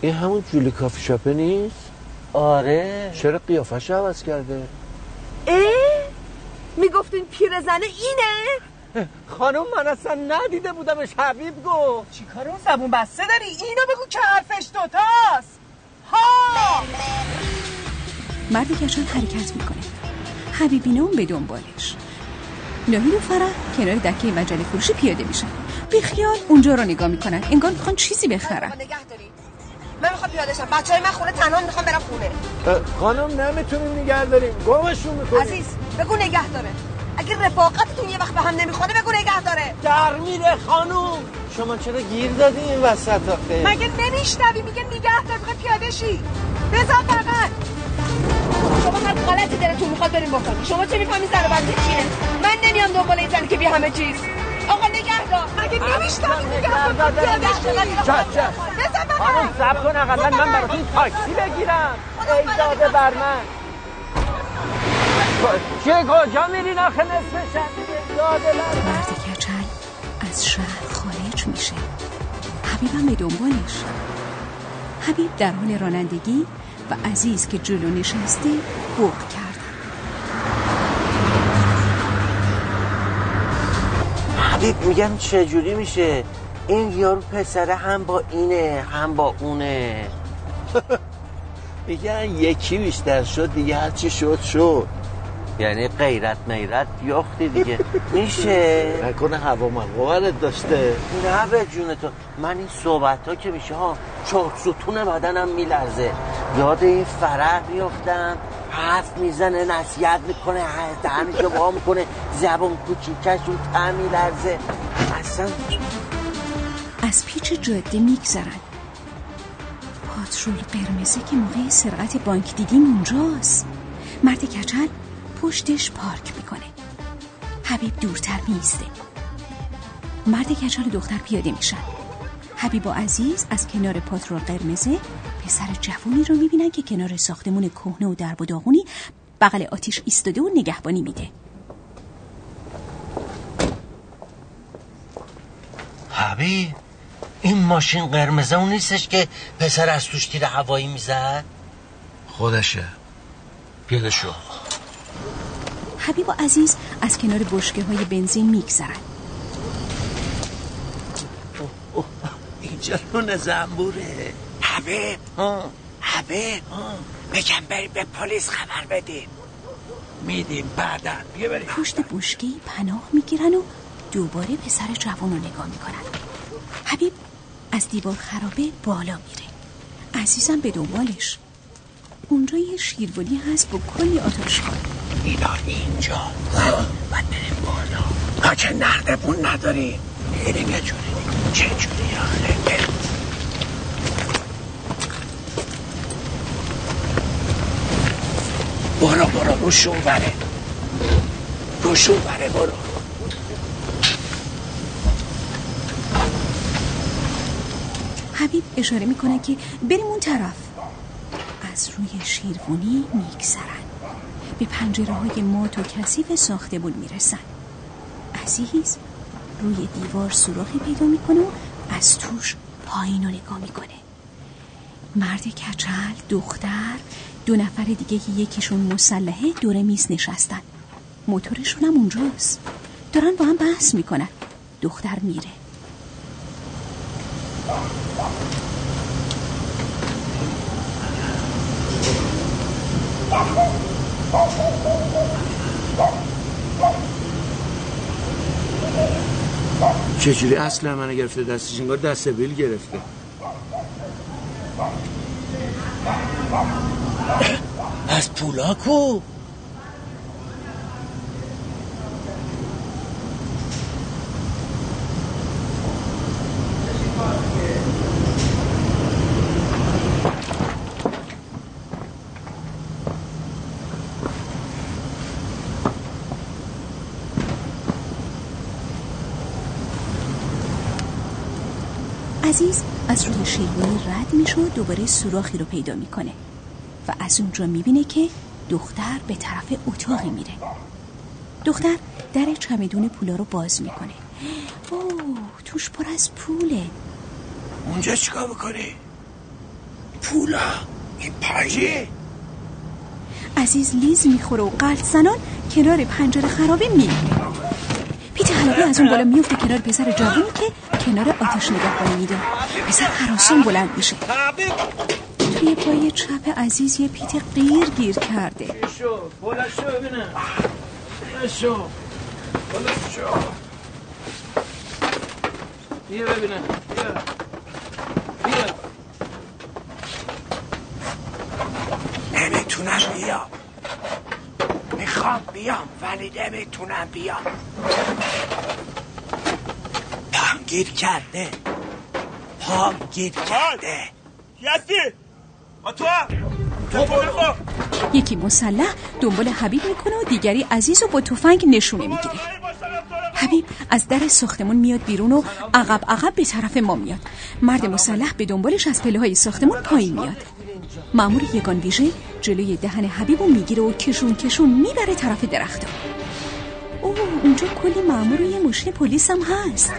این همون جولی کافی شاپه نیست؟ آره. چرا قیافش عوض کرده؟ اه می‌گفتین پیرزنه اینه. خانم من اصلا ندیده بودمش حبیب گو چی کار اون زبون بسته داری؟ اینو بگو که حرفش دوتاست. ها! مرد کچل حرکت می‌کنه. حبیبینه اون به دنبالش. ناهید و فرح کنار دکه مجله فروشی پیاده میشن بیخیال اونجا رو نگاه می‌کنن. انگار می‌خوان چیزی بخرن. من می‌خوام پیاده شم. بچه های من خونه تنها می‌خوام برم خونه. خانم نمی‌تونیم نگه داریم. گمشون می‌کنیم. عزیز بگو نگه داره. اگه رفاقتتون یه وقت به هم نمی‌خوره بگو نگه داره. در میره خانم. شما چرا گیر دادی این وسط آخه؟ مگه نمیشنوی؟ میگه نگه دار. می‌خوای پیاده شی. بزن بغل شما هر غلطی دلتون می‌خواد بریم بکنی شما چه می‌فهمی سر بنده چیه؟ من نمیام دنبال این زنی که بی همه چیز. آقا نگهدار. مگه نمیشتم نگهدار چه چه؟ خانم سب کن اقلا من براتون تاکسی بگیرم. ای داده بر من. چه کجا میرین آخه نصف شب داده بر من؟ کچل از شهر خارج میشه. حبیبم به دنبالش. حبیب در حال رانندگی و عزیز که جلو نشسته بوق کرد حبیب میگم چجوری میشه؟ این یارو پسره هم با اینه هم با اونه. میگن یکی بیشتر شد دیگه هرچی شد شد. یعنی غیرت میرت یختی دیگه. میشه؟ نکنه هوا مقاورت داشته. نه به جون تو. من این صحبت ها که میشه ها چهار ستون بدنم میلرزه. یاد این فرح میفتم حرف می‌زنه نصیحت می‌کنه دهنشو با می‌کنه. زبون کوچیکش اون ته میلرزه. اصلا از پیچ جاده میگذرن پاترول قرمزه که موقع سرقت بانک دیدیم اونجاست. مرد کچل پشتش پارک می‌کنه. حبیب دورتر میسته مرد کچل و دختر پیاده میشن. حبیب و عزیز از کنار پاترول قرمزه پسر جوونی رو می‌بینن که کنار ساختمون کهنه و درب و داغونی بغل آتیش ایستاده و نگهبانی میده. حبیب این ماشین قرمزه اون نیستش که پسر از توش تیر هوایی می‌زد؟ خودشه. پیاده شو. حبیب و عزیز از کنار بشکه های بنزین میگذرن. اینجا رون زنبوره. حبیب. حبیب. بگم بریم به پلیس خبر بدیم. میدیم بعدا. بیا بریم. پشت بشکه پناه می‌گیرن و دوباره پسر جوان رو نگاه می‌کنن. حبیب از دیوار خرابه بالا میره. عزیزم به دنبالش. اونجا یه شیروانی هست با کلی آتش کن اینا اینجا. باید بریم بالا. تا که نردبون نداریم بریم یه جوری. چه جوری؟ آره برو برو روشون بره روشون بره برو. حبیب اشاره می‌کنه که بریم اون طرف. از روی شیروانی میگذرن. به پنجره های مات و کثیف ساختمون می‌رسن. عزیز روی دیوار سوراخی پیدا می‌کنه و از توش پایین رو نگاه می‌کنه. مرد کچل دختر دو نفر دیگه که یکیشون مسلحه دور میز نشستن. موتورشون هم اونجاست. دارن با هم بحث می‌کنن. دختر میره. چجوری اصلا منو گرفته؟ دستش انگار دست بیل گرفته. از پولا کو عزیز از روی شیروانی رد میشه و دوباره سوراخی رو پیدا می‌کنه و از اونجا می‌بینه که دختر به طرف اتاقی میره. دختر در چمدون پولا رو باز می‌کنه. اوه توش پر از پوله. اونجا چیکار بکنی؟ پولا؟ این پاجی عزیز لیز می‌خوره و قلط زنان کنار پنجره خرابه میمیره پیت حلاقی از اون بالا میفته کنار پسر جوانی که کنار آتش نگهبانی میده پسر خراسان بلند میشه. توی پای چپ عزیز یه پیت غیر گیر کرده. بیا ببینم بیا. بیا نمی‌تونم بیام می‌خوام بیام ولی نمی‌تونم بیام. پام گیر کرده. پام گیر کرده. یزدی! ما تو یکی مسلح دنبال حبیب می‌کنه و دیگری عزیز رو با تفنگ نشونه می‌گیره. حبیب از در ساختمون میاد بیرون و عقب عقب به طرف ما میاد. مرد مسلح به دنبالش از پله های ساختمون پایین میاد. مامور یگان ویژه جلوی دهن حبیبو می‌گیره و کشون کشون می‌بره طرف درخت. اوه اونجا کلی مامور و یه ماشین پلیس هم هست.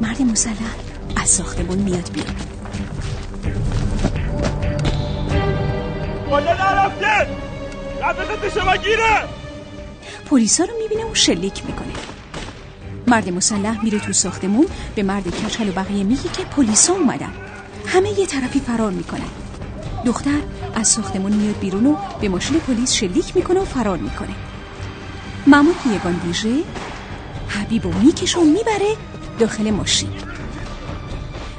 مرد مسلح از ساختمون میاد بیرون. بالا نرفته رفت شما گیره! پلیسا رو می‌بینه و شلیک می‌کنه. مرد مسلح میره تو ساختمون به مرد کچل و بقیه میگه که پلیسا اومدن. همه یه طرفی فرار می‌کنن. دختر از ساختمون میاد بیرون و به ماشین پلیس شلیک می‌کنه و فرار می‌کنه. مامور یگان ویژه حبیب و می‌کشه و می‌بره داخل ماشین.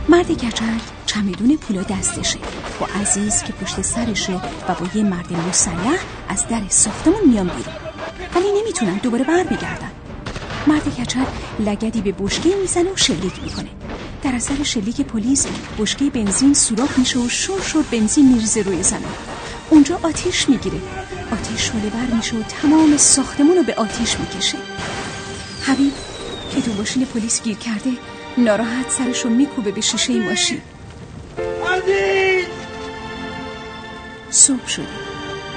مرد کچل چمدون پولا دستشه. با عزیز که پشت سرشه و با یه مرد مسلح از در ساختمون میان بیرون. ولی نمی‌تونن دوباره بر بگردن مرد کچل لگدی به بشکه می‌زنه و شلیک می‌کنه. در اثر شلیک پلیس بشکه بنزین سوراخ میشه و شور شور بنزین میریزه روی زمین. اونجا آتیش می‌گیره. آتیش شله بر میشه و تمام ساختمون رو به آتیش می‌کشه. حبیب که تو ماشین پلیس گیر کرده ناراحت سرشو میکوبه به شیشه ماشین. عزیز! صبح شده.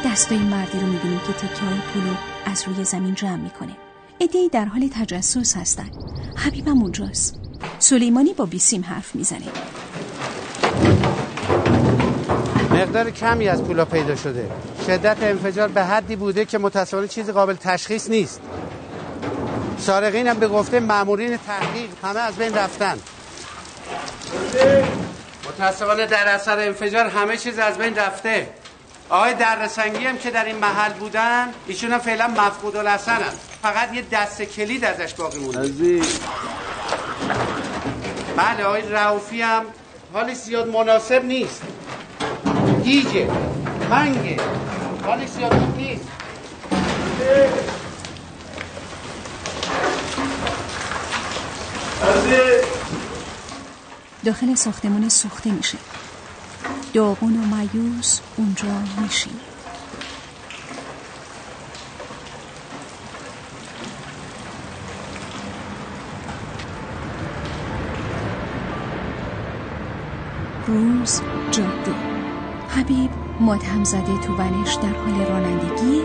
دستای مردی رو می‌بینیم که تکه های پولو از روی زمین جمع می‌کنه. ادهی در حال تجسس هستن. حبیبم اونجاست. سلیمانی با بیسیم حرف می‌زنه. مقدار کمی از پولا پیدا شده. شدت انفجار به حدی بوده که متاسفانه چیزی قابل تشخیص نیست. سارقین هم به گفته مامورین تحقیق همه از بین رفتن. متاسفانه در اثر انفجار همه چیز از بین رفته. آقای درسنگی هم که در این محل بودن ایشون هم فعلا مفقود هست. فقط یه دست کلید ازش باقی مونده. عزیز. بله آقای رعوفی هم حالی زیاد مناسب نیست. گیجه منگه حالی زیاد خوب نیست. داخل ساختمون سوخته میشه. داغون و مایوس اونجا میشین روز جاده حبیب ماتهم زده تو ونش در حال رانندگیه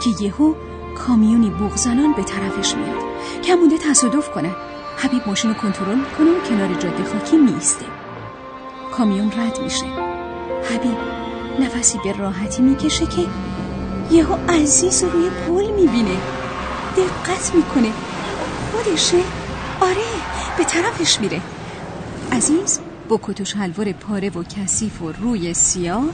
که یهو کامیونی بوغزنان به طرفش میاد. کمونده تصادف کنه. حبیب ماشین رو کنترل می‌کنه و کنار جاده خاکی میسته کامیون رد میشه. حبیب نفسی به راحتی می‌کشه که یهو عزیز رو روی پل می‌بینه. دقت می‌کنه. خودشه. آره به طرفش میره. عزیز با کت و شلوار پاره و کثیف و روی سیاه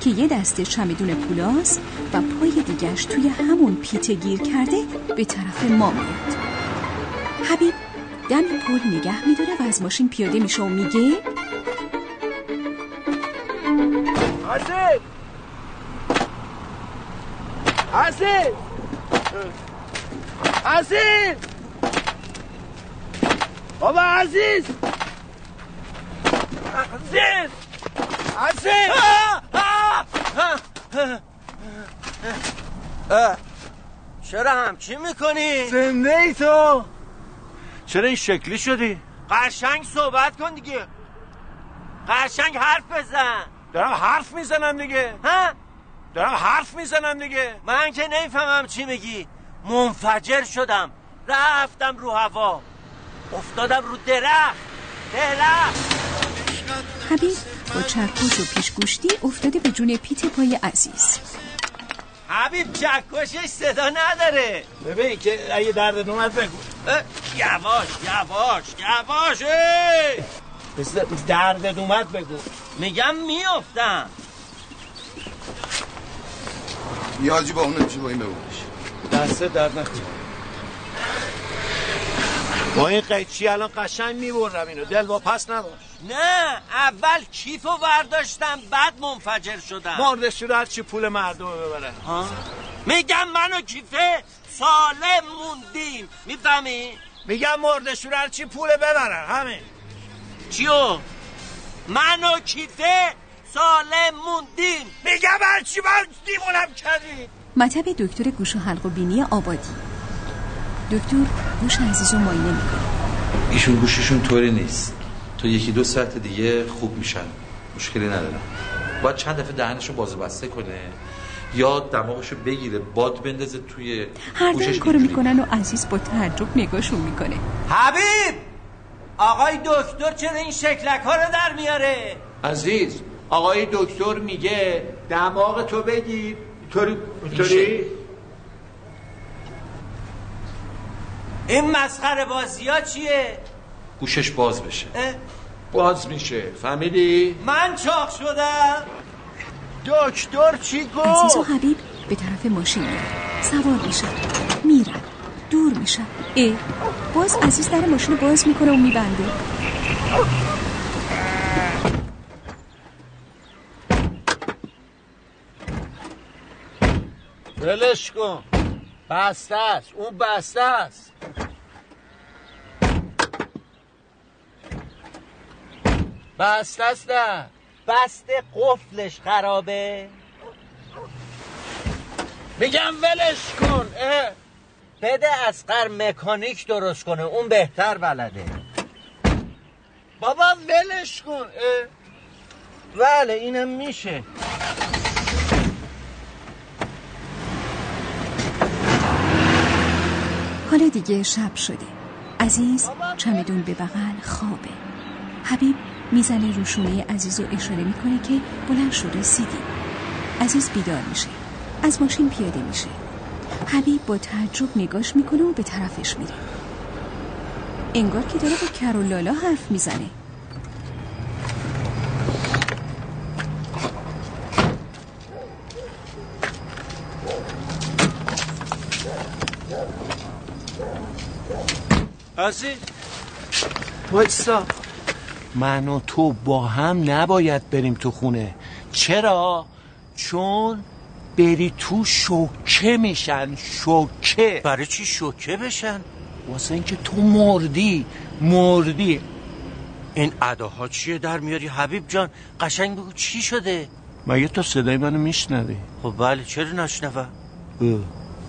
که یه دسته چمدون پولاست و پای دیگش توی همون پیته گیر کرده به طرف ما میاد. حبیب دم پل نگه میداره و از ماشین پیاده میشه و میگه؟ عزیز عزیز عزیز بابا عزیز! عزیز! عزیز! چرا همچی می‌کنی؟ زنده ای تو! چرا این شکلی شدی؟ قشنگ صحبت کن دیگه. قشنگ حرف بزن. دارم حرف می‌زنم دیگه. ها؟ دارم حرف می‌زنم دیگه. من که نمی‌فهمم چی میگی. منفجر شدم. رفتم رو هوا. افتادم رو درخت. درخت. حبیب با چرکوش و پیشگوشتی افتاده به جون پیت پای عزیز. حبیب چکشش صدا نداره. ببین که اگه درد اومد بگو. یواش یواش یواش دردت اومد بگو. میگم میافتم. یاجی با اون نمیشه با این ببونش دسته درد نکنه. با این قیچی الان قشنگ می‌برم اینو؟ دل با پس نباش. نه اول کیفو برداشتم بعد منفجر شدم. مردش رو هرچی پول مردم ببره. ها؟ میگم منو کیفه سالم موندیم. می‌فهمی؟ میگم مردش رو هرچی پول ببرن همین. چیو؟ منو کیفه سالم موندیم. میگم هرچی من دیمونم کردی. مطب دکتر گوش و حلق و بینی آبادی. دکتر گوش عزیز رو معاینه می‌کنه. ایشون گوششون طوری نیست. تا یکی دو ساعت دیگه خوب میشن. مشکلی ندارم باید چند دفعه دهنشو باز بسته کنه. یا دماغشو بگیره. باد بندازه توی هر دو کارو. می‌کنن و عزیز با تعجب نگاهشون می‌کنه. حبیب! آقای دکتر چرا این شکلک ها رو در میاره؟ عزیز آقای دکتر میگه دماغ تو بگیر طوری طوری این مسخره بازی ها چیه؟ گوشش باز بشه؟ باز میشه. فهمیدی؟ من چاق شدم. دکتر چی عزیز و حبیب به طرف ماشین میرن سوار میشن میرن. دور میشن اه باز عزیز در ماشین رو باز می‌کنه و میبنده. ولش کن. بسته است. اون بسته است. بسته است نه. بسته قفلش خرابه. میگم ولش کن. اه. بده اسقر مکانیک درست کنه. اون بهتر بلده. بابا ولش کن. اه. بله اینم میشه. حالا دیگه شب شده. عزیز چمدون به بغل خوابه. حبیب می‌زنه روشونه عزیز رو اشاره می‌کنه که بلند شو رسیدی عزیز بیدار میشه. از ماشین پیاده میشه. حبیب با تعجب نگاش می‌کنه و به طرفش میره. انگار که داره با کر و لالا حرف می‌زنه. عزیز وایسا من و تو با هم نباید بریم تو خونه. چرا؟ چون بری تو شوکه میشن شوکه. برای چی شوکه بشن؟ واسه اینکه تو مردی مردی. این اداها چیه در میاری حبیب جان؟ قشنگ بگو چی شده؟ مگه تو صدای منو میشنوی؟ خب بله چرا نشنوم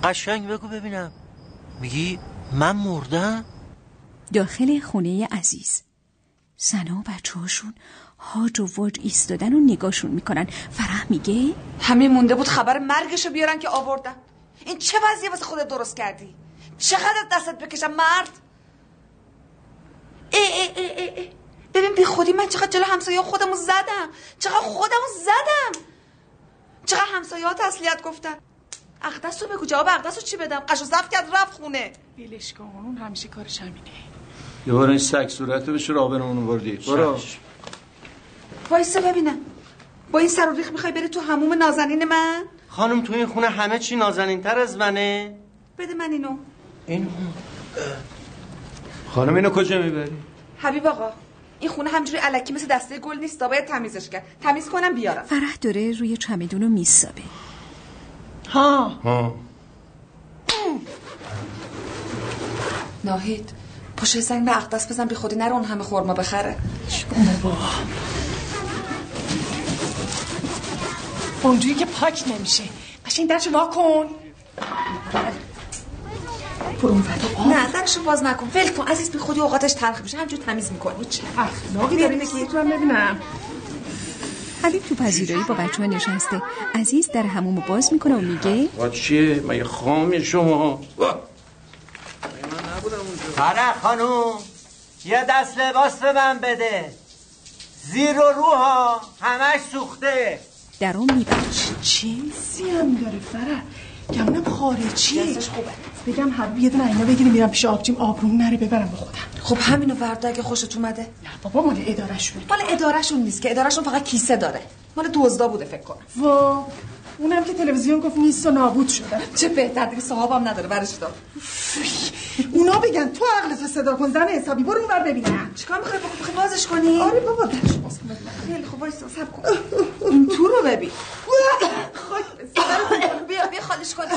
قشنگ بگو ببینم. میگی من مردم؟ داخل خونه عزیز. سنا و بچه هاشون هاج و واج ایستادن و نگاهشون می‌کنن. فرح میگه؟ همین مونده بود خبر مرگشو بیارن که آوردن. این چه وضعیه واسه خودت درست کردی؟ چقدر دستت بکشم مرد؟ ای ای ای ای ای. ببین بی خودی من چقدر جلو همسایه خودمو زدم. چقدر خودمو زدم. چقدر همسایه ها تسلیت گفتن. اقدس رو بگو جواب اقدس رو چی بدم؟ قشو زفت کرد رفت خونه. بیلش کن. اون همیشه کارش همینه. یه بار این سگ صورت بشه رابرمون وردی برو. وایسا ببینم. با این سر و ریخ می‌خوای بری تو هموم نازنین من؟ خانم تو این خونه همه چی نازنین تر از منه. بده من اینو. این خانم اینو کجا می‌بری؟ حبیب آقا این خونه همجوری علکی مثل دسته گل نیست. باید تمیزش کرد. تمیز کنم بیارم. فرح داره روی چمدون رو میسابه. ها. ها. ناهید. پشت سنگ به اقدس بزن بی خودی نره اون همه خورما بخره. اونجوری که پاک نمیشه. قشنگ درشو وا کن. برو. نه درشو باز نکن. ول کن. عزیز بی خودی اوقاتش تلخ میشه. همجور تمیز می‌کنی. چه اخلاقی داری بگی تو هم ببینم. حبیب تو پذیرایی با بچه ها نشسته. عزیز در هموم رو باز می‌کنه و میگه با چیه؟ مگه خامی شما؟ فرح خانوم یه دست لباس به من بده. زیر و روها همش سوخته. در اون می‌بره جنسی هم داره فرح؟ گمونم خارجیه جنسش خوبه. بگم حبیب یه دونه اینا بگیریم میرم پیش آبجیم آبروم نره ببرم به خودم. خب همینو وردا اگه خوشت اومده. نه بابا مال ادارهشون. مال ادارهشون نیست که ادارهشون فقط کیسه داره. مال دزدا بوده فکر کنم. وا اونم که تلویزیون گفت نیست و نابود شده. چه بهتر دیگه صاحبم نداره برش دار. اونا بگن تو عقلتو صدا کن زن حسابی برو اونور ببینم چیکار می‌خوای بکنی می‌خوای بازش کنی؟ آره بابا درش باز کن ببینم. خیلی خوب وایسا صبر کن. این تو رو ببین. بیا بیا خالیش کنی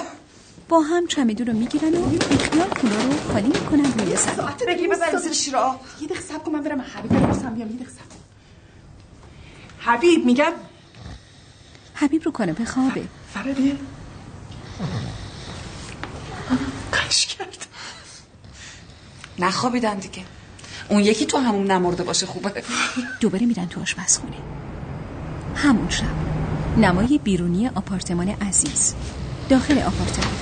با هم چمدون رو می‌گیرن و بیخیال خونه رو خالی می‌کنن روی زمین بگی ببری زیر شیر آب یه دقیقه صبر کن من برم حبیب رو بسم بیام یه دقیقه صبر کن. حبیب میگم حبیب رو کنه به خوابه فرده کاش کرد. نخوابیدن دیگه. اون یکی تو همون نمرده باشه خوبه. دوباره میرن تو آشپزخونه. همون شب. نمای بیرونی آپارتمان عزیز. داخل آپارتمان.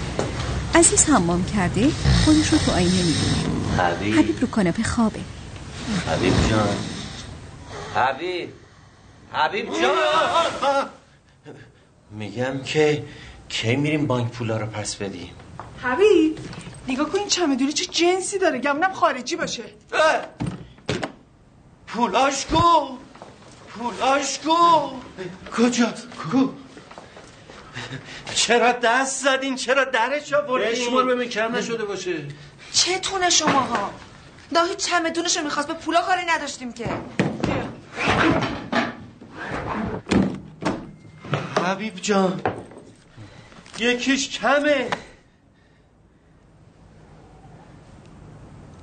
عزیز حمام کرده خودش رو تو آینه می‌بینه. حبیب. حبیب رو کاناپه خوابه حبیب جان. حبیب. حبیب جان. میگم که کی میریم بانک پولا رو پس بدیم؟ حبیب نگاه کن این چمدونی چه جنسی داره گمونم خارجی باشه. پولاش کو؟ پولاش کو؟ کجا کو؟ چرا دست زدین؟ چرا درش آوردین؟ بشمار ببین کم نشده باشه. چتونه شماها؟ داهی چمدونشو می‌خواست به پولا کاری نداشتیم که. حبیب جان یکیش کمه.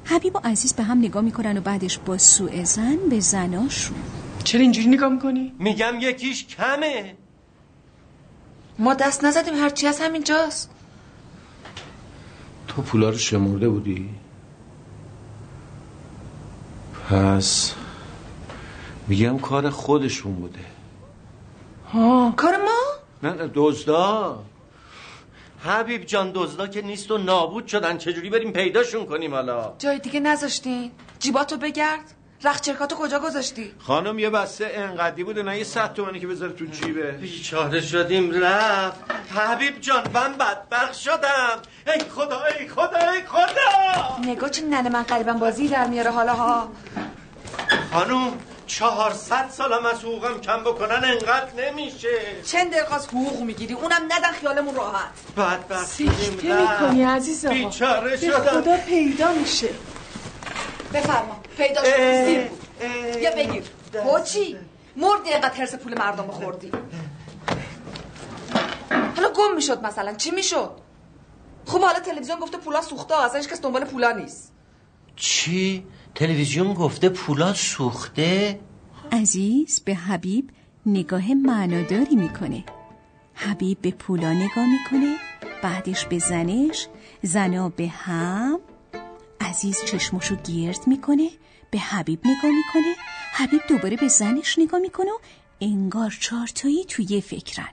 حبیب و عزیز به هم نگاه می‌کنن و بعدش با سوء زن به زناشون. چرا اینجوری نگاه می‌کنی؟ میگم یکیش کمه. ما دست نزدیم هرچی از همینجاست تو پولا رو شمرده بودی. پس میگم کار خودشون بوده. ها کار ما؟ نه نه دزدا. حبیب جان دزدا که نیست و نابود شدن. چجوری بریم پیداشون کنیم حالا؟ جای دیگه نذاشتین جیباتو بگرد. رخچرکاتو کجا گذاشتی؟ خانم یه بسته انقدی بوده نه یه صد تومنی که بذاره تو جیبه. بیچاره شدیم رفت. حبیب جان من بدبخت شدم. ای خدا ای خدا ای خدا! نگاه چه ننه من قریبا بازی در میاره حالا ها خانم چهارصد سالم از حقوقم کم بکنن انقدر نمیشه. چند دقیقه از حقوق می‌گیری؟ اونم ندن خیالمون راحت. بدبخت سکته می‌کنی عزیز آقا بیچاره به شدم خدا پیدا میشه. بفرما. پیدا شد زیر بود. یا بگیر. هوچی مردی اینقدر ترس پول مردم خوردی. حالا گم می‌شد مثلا. چی می‌شد؟ خب حالا تلویزیون گفته پولا سوخته اصلا هیچ کس دنبال پولا نیست. چی؟ تلویزیون گفته پولا سوخته؟ عزیز به حبیب نگاه معناداری می‌کنه. حبیب به پولا نگاه می‌کنه بعدش به زنش زنا به هم. عزیز چشمشو گرد می‌کنه به حبیب نگاه می‌کنه. حبیب دوباره به زنش نگاه می‌کنه و انگار چارتایی توی فکرن.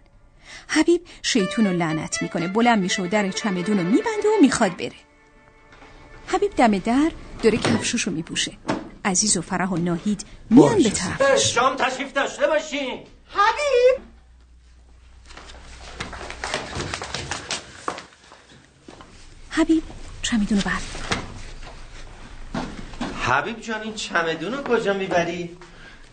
حبیب شیطون رو لعنت می‌کنه. بلند میشه و در چمدون رو میبنده و می‌خواد بره. حبیب دم در داره کفشوش رو میپوشه. عزیز و فرح و ناهید میان به طرف. شام تشریف داشته باشین. حبیب! حبیب چمدون رو برد حبیب جان این چمدون رو کجا می‌بری؟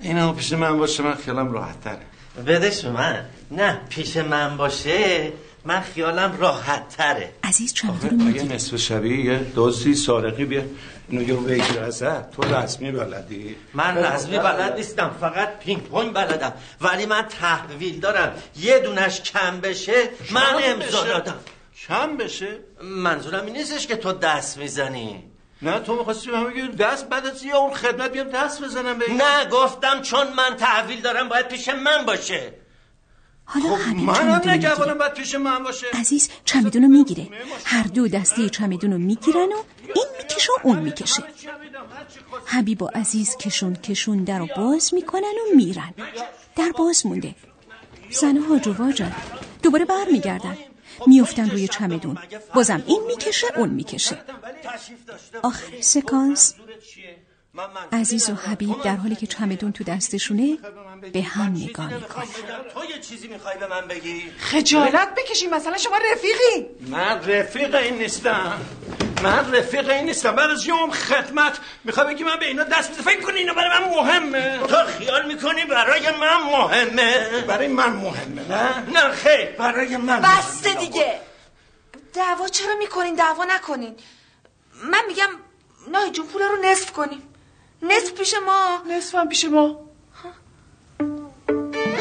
اینا پیش من باشه من خیالم راحت تره. بدش به من. نه پیش من باشه من خیالم راحت تره. عزیز چمدون رو اگه نصف شبیه یه دوستی سارقی بیا اینو یه بگیر ازت تو رسمی بلدی؟ من رسمی بلد نیستم فقط پینگ پونگ بلدم. ولی من تحویل دارم. یه دونش کم بشه من امضا؟ دادم. کم بشه؟ منظورم این نیستش که تو دست می‌زنی. نه تو می‌خواستی به بگی دست بعد از یه اون خدمت بیام دست بزنم بگی نه گفتم چون من تحویل دارم باید پیش من باشه. حالا منم چمدون رو نگه می‌گیره باید پیش من باشه. عزیز چمدون رو می‌گیره. هر دو دسته چمدون رو می‌گیرن و این می‌کشه و اون می‌کشه. حبیب و عزیز کشون کشون در رو باز می‌کنن و میرن. در باز مونده. زن هاج و واجن دوباره بر میگردن میفتن روی چمدون. بازم این می‌کشه اون می‌کشه. آخر سکانس عزیز و حبیب در حالی که چمدون تو دستشونه به هم نگاه می‌کنن تو یه چیزی می‌خوای به من بگی؟ خجالت بکشی مثلا شما رفیقی. من رفیق این نیستم. من رفیق این نیستم. بعد از یوم خدمت می‌خوای بگی من به اینا دست می‌زنم فکر کنی اینا برای من مهمه. تو خیال می‌کنی برای من مهمه؟ برای من مهمه نه؟ نه خیر. برای من بسته دیگه. دعوا چرا می‌کنین؟ دعوا نکنین. من میگم نه جون پول رو نصف کنیم. نصف پیش ما. نصف هم پیش ما.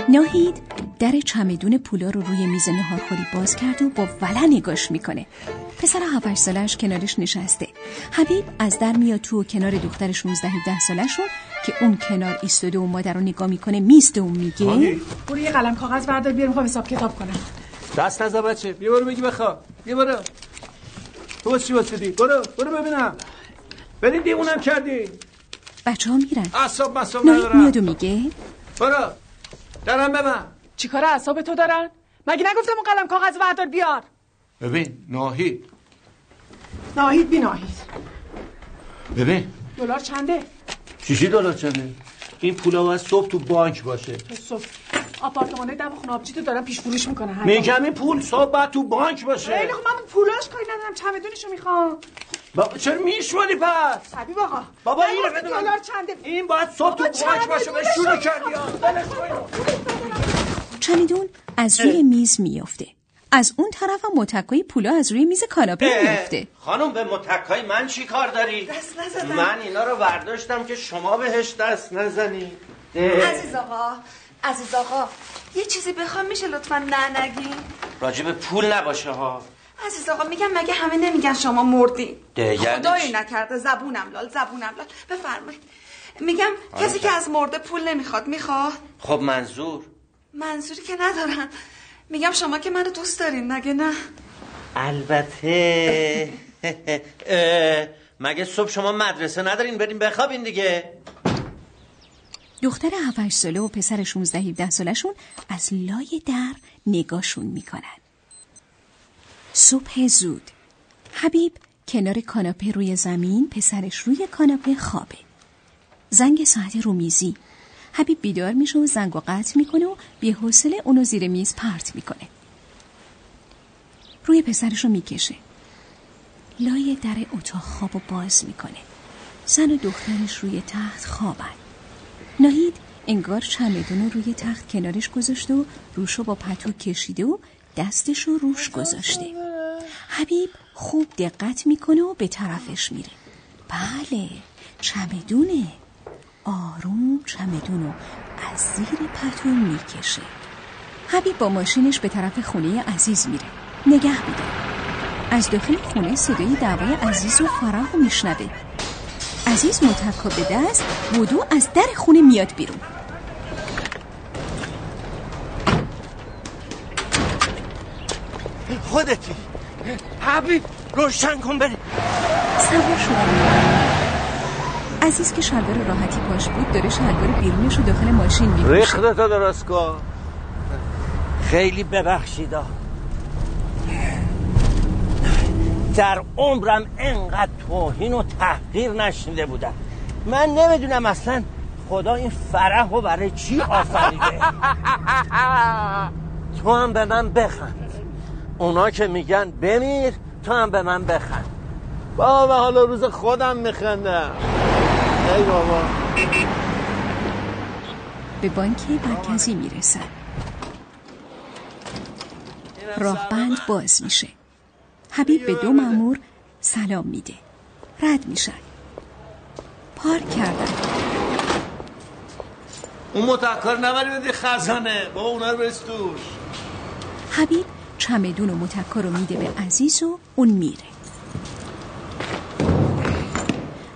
ناهید در چمدون پولا رو روی میز نهارخوری باز کرده و با ولع نگاش می‌کنه. پسر 7 سالش کنارش نشسته. حبیب از در میاد تو و کنار دختر 16 17 سالشون که اون کنار ایستاده و مادر رو نگاه می‌کنه میسته و میگه. برو یه قلم کاغذ بردار بیار می‌خوام حساب کتاب کنم. دست نزا بچه. بیا برو بگی بخواب. بیا برو. تو چی واسه دی برو. برو ببینم. برین دیوونم کردی. بچه ها میرن. اصاب مصاب ندارم میاد و میگه. برو. درم ببن چیکار اعصاب تو دارن؟ مگه نگفتم اون قلم کاغذ وردار بیار؟ ببین ناهید. ناهید بی ناهید. ببین. دلار چنده؟ چیشی دلار چنده؟ این پولا باید صبح تو بانک باشه. تو صبح. آپارتمانه دم خونه آبجی تو دارن پیش فروش می‌کنه میگم این پول صبح باید تو بانک باشه. خیلی خب من پولاش کاری ندارم چمدونشو می‌خوام. بابا چرا میشمالی پس؟ حبیب آقا بابا اینو گفتم بده من. دلار چنده؟ این باید صبح تو بانک باشه به شروع کردی. چمدون از روی میز میافته. از اون طرف هم متکای پولا از روی میز کاناپه میافته. خانم به متکای من چی کار داری؟ دست نزدم. من اینا رو برداشتم که شما بهش دست نزنی. عزیز آقا عزیز آقا یه چیزی بخوام میشه لطفا نه نگی راجب پول نباشه ها. عزیز آقا میگم مگه همه نمیگن شما مردی؟ یعنی خدایی؟ نکرده زبونم لال زبونم لال. بفرمایید. میگم کسی که از مرده پول نمی‌خواد می‌خواد؟ خب منظور؟ منظوری که ندارم. میگم شما که منو دوست دارین مگه نه؟ البته. مگه صبح شما مدرسه ندارین؟ بریم بخوابین دیگه. دختر 7 ساله و پسر 16 17 سالشون از لای در نگاهشون می‌کنن. صبح زود. حبیب کنار کاناپه روی زمین پسرش روی کاناپه خوابه. زنگ ساعت رومیزی. حبیب بیدار میشه و زنگ و قطع می‌کنه و بی‌حوصله اونو زیر میز پرت می‌کنه. روی پسرش رو می‌کشه. لای در اتاق خواب و باز می‌کنه. زن و دخترش روی تخت خوابن. ناهید انگار چمدون رو روی تخت کنارش گذاشته و روشو با پتو کشیده و دستش رو روش گذاشته. حبیب خوب دقت می‌کنه و به طرفش میره. بله چمدونه. آروم چمدونو از زیر پتو می‌کشه. حبیب با ماشینش به طرف خونه عزیز میره. نگه میده از داخل خونه صدای دعوای عزیز و فرح میشنوه. عزیز متکا به دست بودو از در خونه میاد بیرون. خودتی. حبیب روشن کن بریم. سوار عزیز که شلوار راحتی پاش بود داره شلوار بیرونش رو داخل ماشین میپوشه. ریختتو درست کن خیلی ببخشیدا در عمرم انقدر توهین و تحقیر نشنیده بودم. من نمی‌دونم اصلا خدا این فرح رو برای چی آفریده. تو هم به من بخند. اونا که میگن بمیر تو هم به من بخند. بابا حالا روز خودم میخندم. ای بابا. به بانک مرکزی می‌رسن. راهبند باز میشه. حبیب به دو مامور سلام میده. رد میشن. پارک کردن. اون متکار نبری بدی خزانه. بابا اونا رو برس توش حبیب چمدون و متکا رو میده به عزیز و اون میره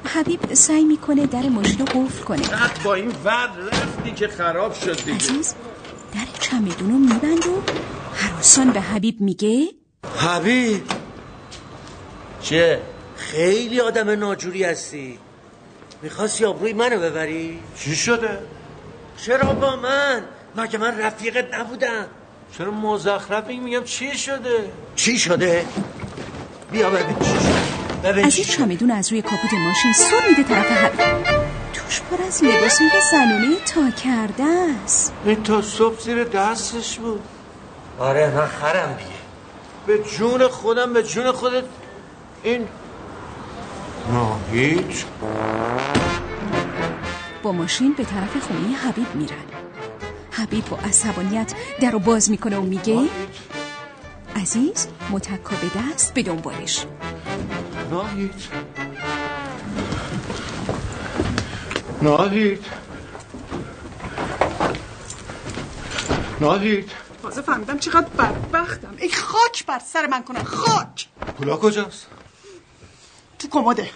حبیب سعی می‌کنه در ماشین رو قفل کنه با این ورد رفتی که خراب شد دیگه عزیز در چمدون رو میبند و حراسان به حبیب میگه حبیب چه؟ خیلی آدم ناجوری هستی می‌خواستی آبروی منو ببری؟ چی شده؟ چرا با من؟ مگه من رفیقت نبودم چرا مزخرفی میگم چی شده؟ چی شده؟ بیا ببین. چی شده ببین. از این چمدون از روی کاپوت ماشین سر میده طرف حبیب توش پر از لباسی که زنونه تا کرده است. این تا صبح زیر دستش بود. آره من خرم دیگه. به جون خودم به جون خودت. این نه هیچ. با ماشین به طرف خونه حبیب میرن. حبیب با عصبانیت در رو باز می‌کنه و میگه عزیز متکا به دست به دنبالش. ناهید. ناهید. ناهید. تازه فهمیدم چقدر بدبختم. ای خاک بر سر من کنن خاک. پولا کجاست؟ تو کموده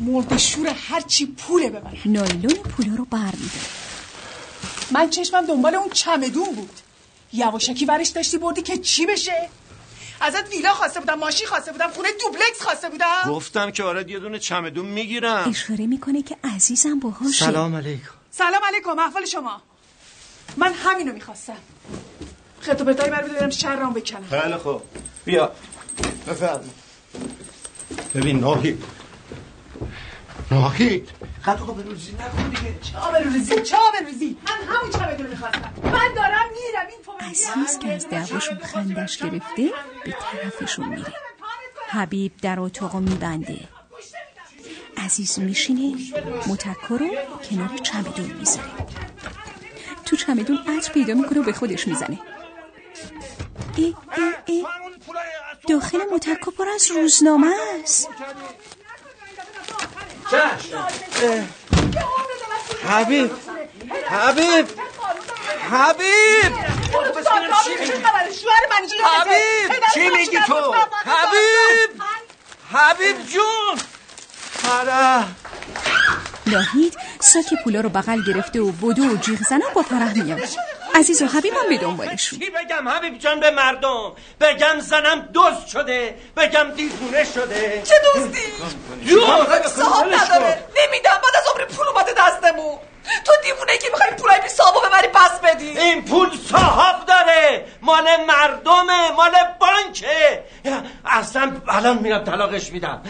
مرد شور هرچی پوله ببره. نایلون پولا رو بر میده من چشمم دنبال اون چمدون بود. یواشکی برش داشتی بردی که چی بشه؟ ازت ویلا خواسته بودم ماشین خواسته بودم خونه دوبلکس خواسته بودم. گفتم که آره یه دونه چمدون می‌گیرم. اشاره می‌کنه که عزیزم باهاشه سلام علیکم. سلام علیکم احوال شما. من همینو می‌خواستم. خط و پرتایی بر بدارم شهر رام بکنم. خیلی خوب. بیا. بفرم ببین ناهید ناهید به روزی نکن دیگه. چا به روزی چا به روزی من همون چا بدون می‌خواستم. من دارم میرم این تو عزیز که از دعواشون خندش گرفته به طرفشون میره. حبیب در اتاق میبنده. عزیز میشینه متکر رو کنار چمدون می‌ذاره. تو چمدون عطر پیدا می‌کنه و به خودش می‌زنه. ای ای ای. داخل متکر پر از روزنامه است. حبیب حبیب حبیب! حبیب چی میگی تو؟ حبیب! حبیب جون! فرح! ناهید ساک پولا رو بغل گرفته و بدو و جیغ زنن با فرح میاد عزیز و حبیب هم به دنبالشون چی بگم حبیب جان به مردم؟ بگم زنم دزد شده بگم دیوونه شده. چه دزدی صاحب نداره. نمیدم بعد از عمر پول اومده دستمون. تو دیوونه که می‌خوای پولای بی صاحبو ببری پس بدی. این پول صاحب داره. مال مردمه مال بانکه. اصلا الان میرم طلاقش میدم.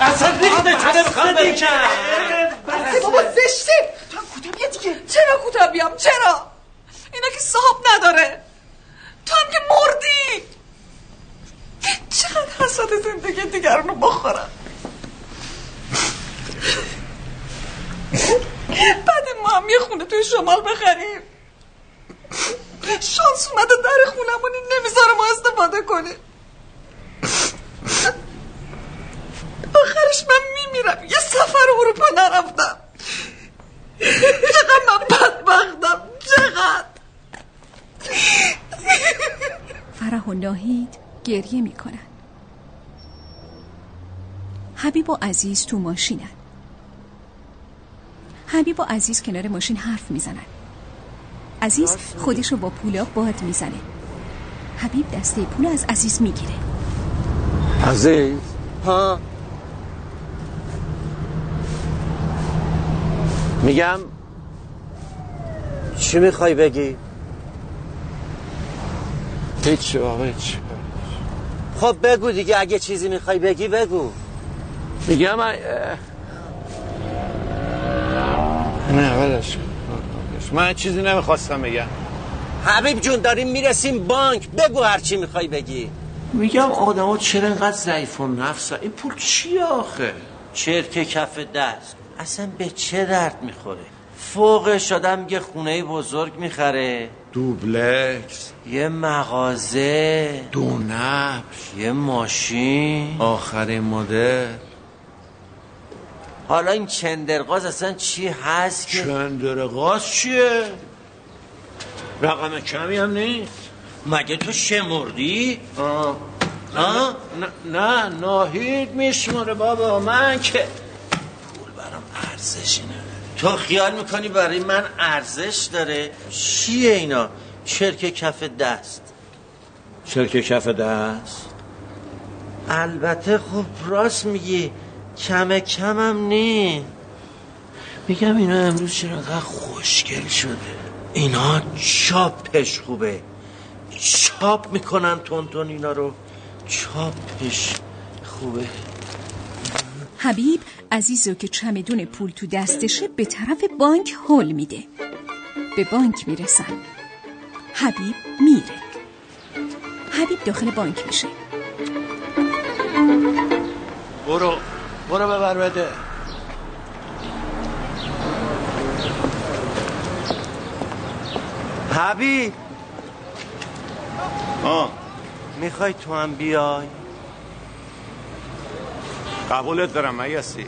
اصلا ریخته چه نمی‌خوام بسه بابا زشته. کوتاه دیگه؟ چرا کوتاه بیام؟ چرا؟ اینا که صاحب نداره. تو هم که مردی. چقدر حساد زندگی دیگران رو بخورم. بعد ما هم یه خونه توی شمال بخریم. شانس اومده در خونمون این نمی‌ذاره ما استفاده کنیم. آخرش من میمیرم. یه سفر اروپا نرفتم. چقدر من بدبختم چقدر. فرح و ناهید گریه می‌کنن. حبیب و عزیز تو ماشینن. حبیب و عزیز کنار ماشین حرف می‌زنن. عزیز خودش رو با پولا باد می‌زنه. حبیب دسته پول از عزیز می‌گیره. عزیز. ها. میگم چی می‌خوای بگی؟ هیچ بابا هیچ. خب بگو دیگه اگه چیزی می‌خوای بگی بگو. میگم. نه ولش کن. من چیزی نمی‌خواستم بگم. حبیب جون داریم می‌رسیم بانک. بگو هر چی می‌خوای بگی. میگم آدما چرا انقدر ضعیف و نفس این پول چی آخه؟ چرک کف دست. اصلا به چه درد می‌خوره فوقش آدم یه خونه بزرگ می‌خره دوبلکس یه مغازه دو نبش یه ماشین آخرین مدل حالا این چندرغاز اصلا چی هست که چندرغاز چیه؟ رقم کمی هم نیست مگه تو شمردی؟ آه. آه؟ نه نه ناهید میشماره بابا من که ارزشی نداره تو خیال می‌کنی برای من ارزش داره؟ چیه اینا؟ چرک کف دست. چرک کف دست؟ البته خوب راست میگی کم کمم نی. میگم اینا امروز چرا انقدر خوشگل شده. اینا چاپش خوبه. چاپ می‌کنن تون اینا رو. چاپش خوبه. حبیب عزیز رو که چمدون پول تو دستشه به طرف بانک هل میده. به بانک می‌رسن. حبیب میره. حبیب داخل بانک میشه. برو. برو ببر بده حبیب. آه. می‌خوای تو هم بیای؟ قبولت دارم میسی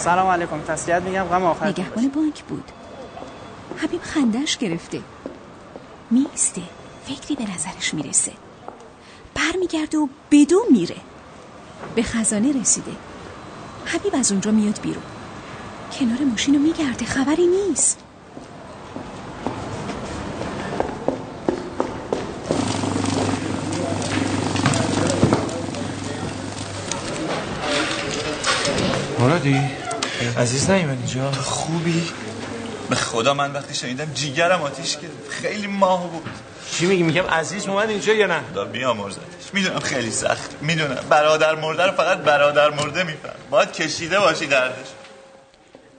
سلام علیکم تسلیت میگم غم آخر نگهبان بانک بود. حبیب خندش گرفته. میسته فکری به نظرش می‌رسه. برمیگرده و بدو میره. به خزانه رسیده. حبیب از اونجا میاد بیرون. کنار ماشین رو میگرده خبری نیست. مرادی؟ عزیز نیومد اینجا. تو خوبی؟ به خدا من وقتی شنیدم جیگرم آتیش گرفت. خیلی ماه بود. چی میگی؟ میگم عزیز اومد اینجا یا نه؟ دا بیامرزتش می‌دونم خیلی سخت. می‌دونم. برادر مرده رو فقط برادر مرده میفهم باید کشیده باشی دردش.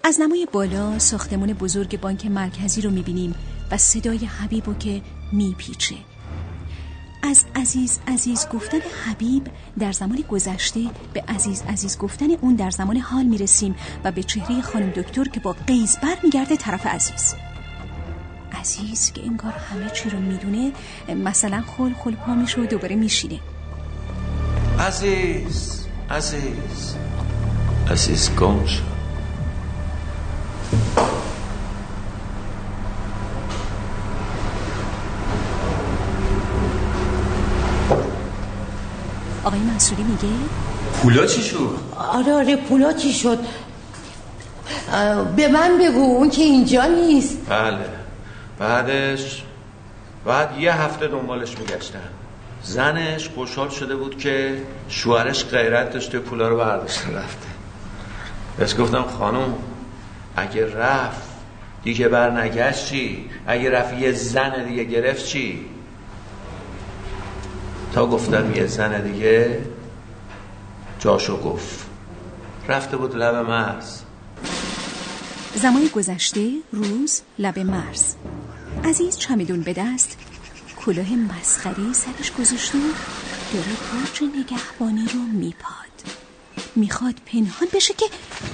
از نمای بالا ساختمون بزرگ بانک مرکزی رو می‌بینیم و صدای حبیبو که میپیچه. از عزیز عزیز گفتن حبیب در زمان گذشته به عزیز عزیز گفتن اون در زمان حال می‌رسیم و به چهره خانم دکتر که با قیز بر میگرده طرف عزیز. عزیز که انگار همه چی رو می‌دونه مثلا خل خل پا میشه و دوباره میشینه. عزیز عزیز. عزیز گم شد آقای منصوری میگه پولا چی شد؟ آره آره پولا چی شد به من بگو اون که اینجا نیست بله بعدش بعد یه هفته دنبالش میگشتن زنش خوشحال شده بود که شوهرش غیرت داشته پولا رو برداشته رفته بهش گفتم خانم اگه رفت دیگه بر نگشت چی؟ اگه رفت یه زن دیگه گرفت چی؟ تا گفتم یه زن دیگه جاشو گفت. رفته بود لب مرز. زمان گذشته روز لب مرز. عزیز چمدون به دست کلاه مسخره سرش گذاشته و داره برج نگهبانی رو میپاد. می‌خواد پنهان بشه که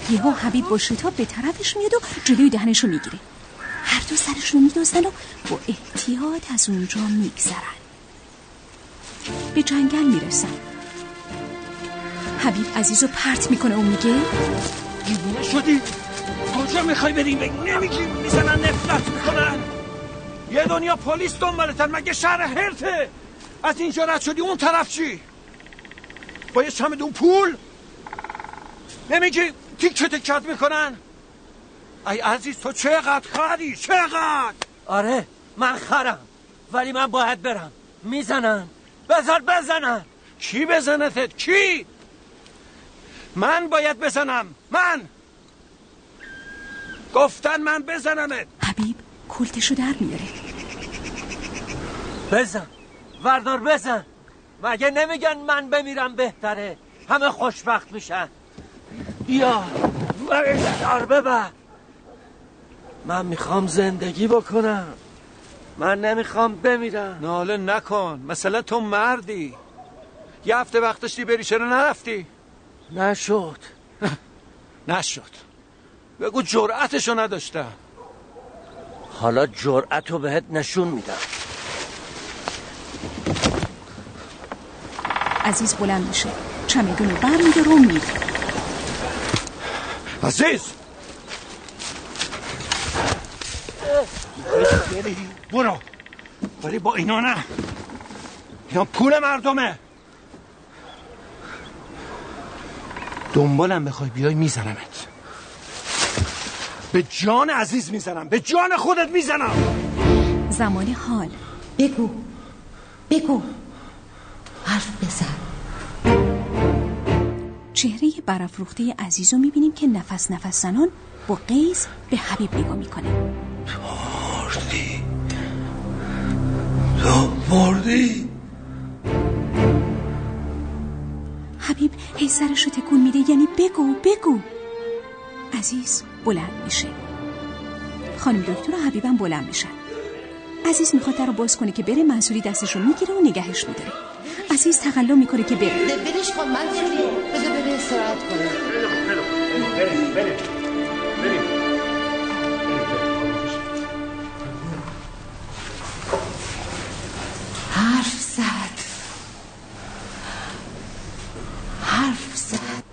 یهو حبیب با شتاب به طرفش میاد و جلوی دهنش رو می‌گیره. هر دو سرش رو میدوزن و با احتیاط از اونجا میگذرن. به جنگل می‌رسن. حبیب عزیز رو پرت می‌کنه و میگه؟ دیوونه شدی؟ کجا می‌خوای بری؟ بگی نمیگی می‌زنن نفرت می‌کنن. یه دنیا پلیس دنبالتن مگه شهر هرته؟ از اینجا رد شدی اون طرف چی؟ با یه چمدون پول؟ نمیگی تیکه تکت می‌کنن؟ ای عزیز تو چقدر خری؟ چقدر؟ آره من خرم ولی من باید برم. می‌زنن. بذار بزنن کی بزنتت کی؟ من باید بزنم. من. گفتن من بزنمت. حبیب کلتشو در میاره. بزن. وردار بزن. مگه نمیگن من بمیرم بهتره؟ همه خوشبخت میشن. یا وردار ببر. من می‌خوام زندگی بکنم. من نمی‌خوام بمیرم. ناله نکن. مثلا تو مردی. یه هفته وقت داشتی بری چرا نرفتی؟ نشد. نشد. بگو جرأتشو نداشتم. حالا جرأت رو بهت نشون میدم. عزیز بلند میشه. چمدون رو برمیده رو میره عزیز برو. ولی با اینا نه. اینا پول مردمه. دنبالم بخوای بیای میزنمت. به جان عزیز می‌زنم. به جان خودت می‌زنم. زمان حال. بگو. بگو. حرف بزن. چهره برافروخته عزیز رو می‌بینیم که نفس نفس زنان با قیز به حبیب نگاه می‌کنه. مردی تو مردی؟ حبیب هی سرش رو تکون میده یعنی بگو بگو. عزیز بلند میشه. خانم دکتر و حبیبم بلند میشن. عزیز می‌خواد در رو باز کنه که بره منصوری دستش رو می‌گیره و نگهش میداره. عزیز تقلا می‌کنه که بره. برش کن من بذار بره استراحت کنه. بریم بریم بریم حرف زد. حرف زد.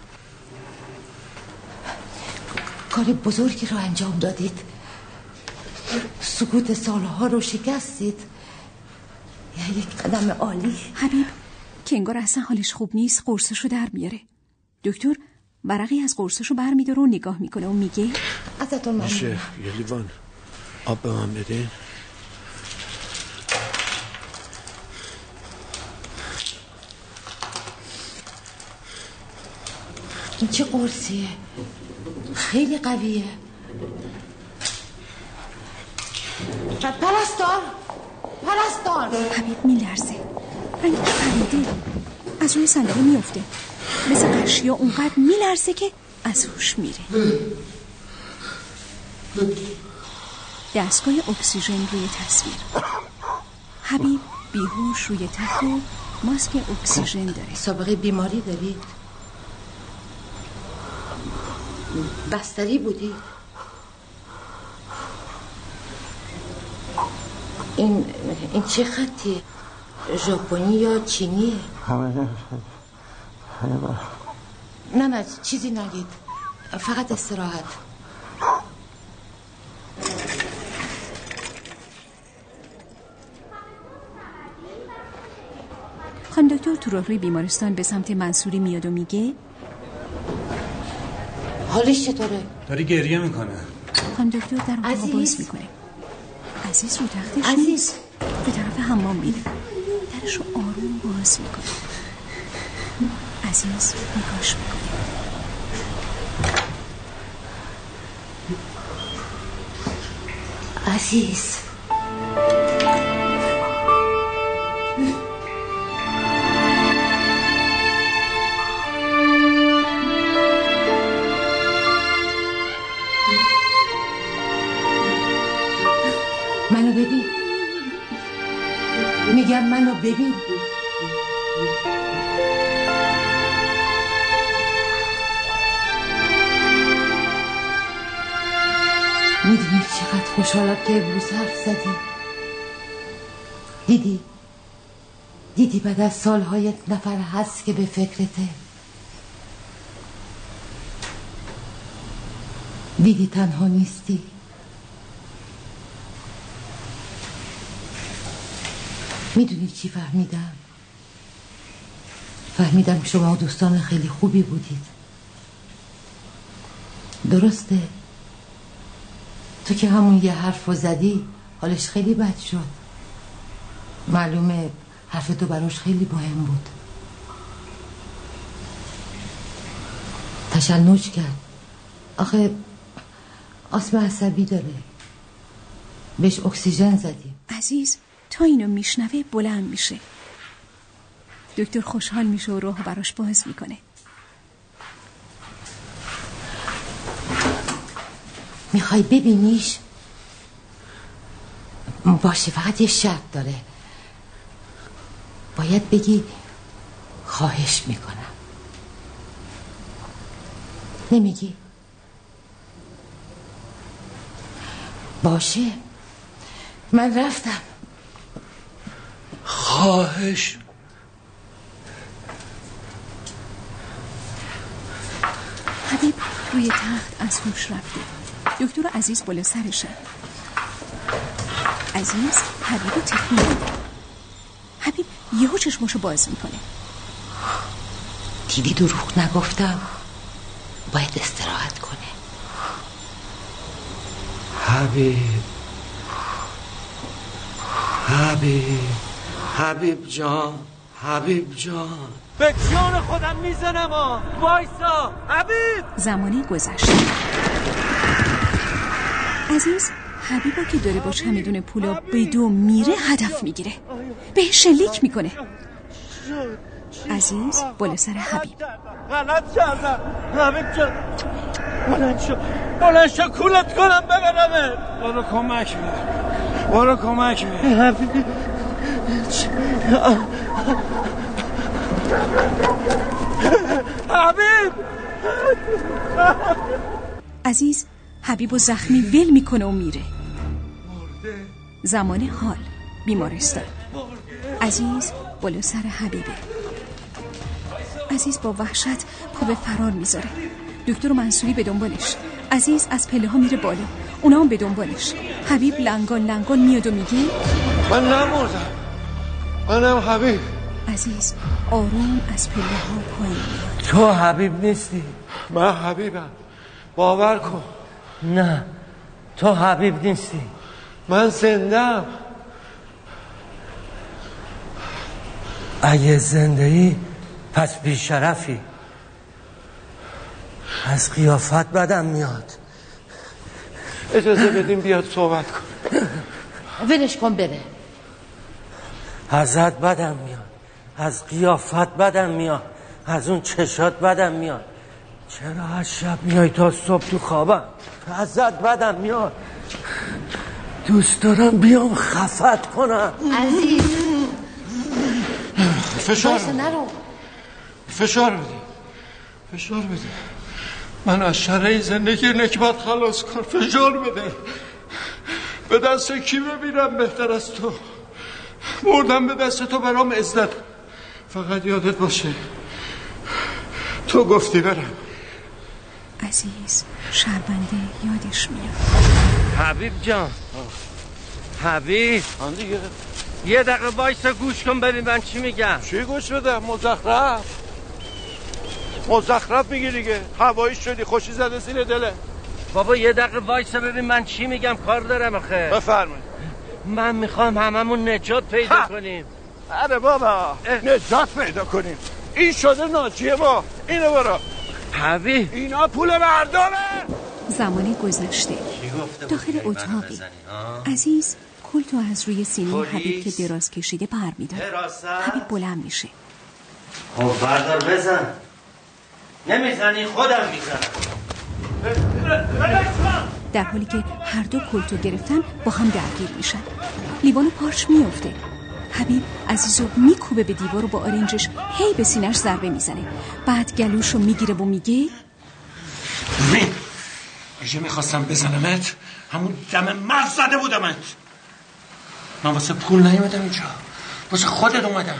کار بزرگی رو انجام دادید. سکوت سالها رو شکستید. یه یک قدم عالی. حبیب که انگار اصلا حالش خوب نیست قرصش رو در میاره. دکتر ورقی از قرصشو برمیداره و نگاه می‌کنه و میگه ازتون میشه ممنونم یه لیوان آب به من بدین این چه قرصیه؟ خیلی قویه. پرستار! پرستار! حبیب میلرزه. رنگش پریده از روی صندلی میفته مثل قشیا اونقدر میلرزه که از هوش میره. دستگاه اکسیژن روی تصویر. حبیب بیهوش روی تخت و ماسک اکسیژن داره. سابقه بیماری دارید؟ بستری بودید این این چه خطیه؟ ژاپنی یا چینیه؟ نه نه چیزی نگید. فقط استراحت. خانم دکتر تو راهروی بیمارستان به سمت منصوری میاد و میگه حالش چطوره؟ داری گریه می‌کنه. خانم دکتر در رو عزیز. باز می‌کنه. عزیز رو تختش عزیز. نیست به طرف حمام میره. درش رو آروم باز می‌کنه. عزیز نگاش می‌کنه. عزیز. میگم منو ببین. می‌دونی چقدر خوشحالم که امروز حرف زدی. دیدی؟ دیدی بعد از سالهای نفر هست که به فکرته. دیدی تنها نیستی. می‌دونی چی فهمیدم؟ فهمیدم شما دوستان خیلی خوبی بودید. درسته؟ تو که همون یه حرف رو زدی حالش خیلی بد شد. معلومه حرف تو براش خیلی مهم بود. تشنج کرد. آخه آسم عصبی داره. بهش اکسیژن زدیم. عزیز تا اینو میشنوه بلند میشه. دکتر خوشحال میشه و راه براش باز می‌کنه. می‌خوای ببینیش؟ باشه فقط یه شرط داره. باید بگی خواهش می‌کنم. نمیگی؟ باشه. من رفتم. خواهش. حبیب روی تخت از هوش رفته. دکتر عزیز بالا سرشه. عزیز حبیب تکون میده حبیب یهو چشمشو باز می‌کنه. دیدی دروغ نگفتم؟ باید استراحت کنه. حبیب. حبیب. حبیب جان حبیب جان. به جان خودم می‌زنم ها وایسا. حبیب! زمانی گذشت. عزیز حبیبا که داره با چمدون پولا به دو میره هدف می‌گیره. به شلیک می‌کنه. عزیز بالا سر حبیب. غلط کردم. حبیب جان. بلند شو. بلند شو کولت کنم ببرمت. برو کمک برو کمک بده. حبیب! حبیب! عزیز حبیب و زخمی ول می‌کنه و میره. زمان حال بیمارستان. عزیز بالا سر حبیبه. عزیز با وحشت پا به فرار می‌ذاره. دکتر منصوری به دنبالش. عزیز از پله ها میره بالا. اونا هم به دنبالش. حبیب لنگان لنگان میاد و میگه من نمردم. منم حبیب. عزیز آروم از پله ها پایین تو حبیب نیستی؟ من حبیبم. باور کن. نه تو حبیب نیستی. من زندم اگه زنده ای پس بیشرفی. از قیافت بدم میاد. اجازه بدیم بیاد صحبت کن ولش کن بره. ازت بدم میاد. از قیافت بدم میاد. از اون چشات بدم میاد. چرا هر شب میای تا صبح تو خوابم؟ ازت بدم میاد. دوست دارم بیام خفت کنم. عزیز. فشار نرو. فشار بده. فشار بده. من از شرع زندگی نکبت خلاص کن. فشار بده. به دست کی ببینم بهتر از تو؟ مردم به دست تو برام عزت. فقط یادت باشه. تو گفتی برم. عزیز شربنده یادش میاد. حبیب جان. حبیب. آن دیگه. یه دقیقه وایسا گوش کن ببین من چی میگم. چی گوش بده؟ مزخرف. مزخرف میگی دیگه. هوایی شدی خوشی زده زیر دله بابا یه دقیقه وایسا ببین من چی میگم. کار دارم آخه. بفرمایید. من می‌خوام هممون نجات پیدا کنیم آره بابا نجات پیدا کنیم این شده ناجیه ما اینو برو حبیب اینا پول مردمه زمان گذشته داخل اتاقی عزیز کلتو از روی سینه. حبیب که دراز کشیده بر میداره حراست. حبیب بلند میشه خب بردار بزن نمی‌زنی خودم می‌زنم در حالی که هر دو کلتو گرفتن با هم درگیر میشن. لیوان پارچ میفته حبیب عزیزو میکوبه به دیوار و با آرنجش هی به سینش ضربه می‌زنه. بعد گلوشو می‌گیره و میگه اگه می‌خواستم بزنمت. همون دم مرد زده بودمت. من واسه پول نیومدم اینجا. واسه خودت اومدم.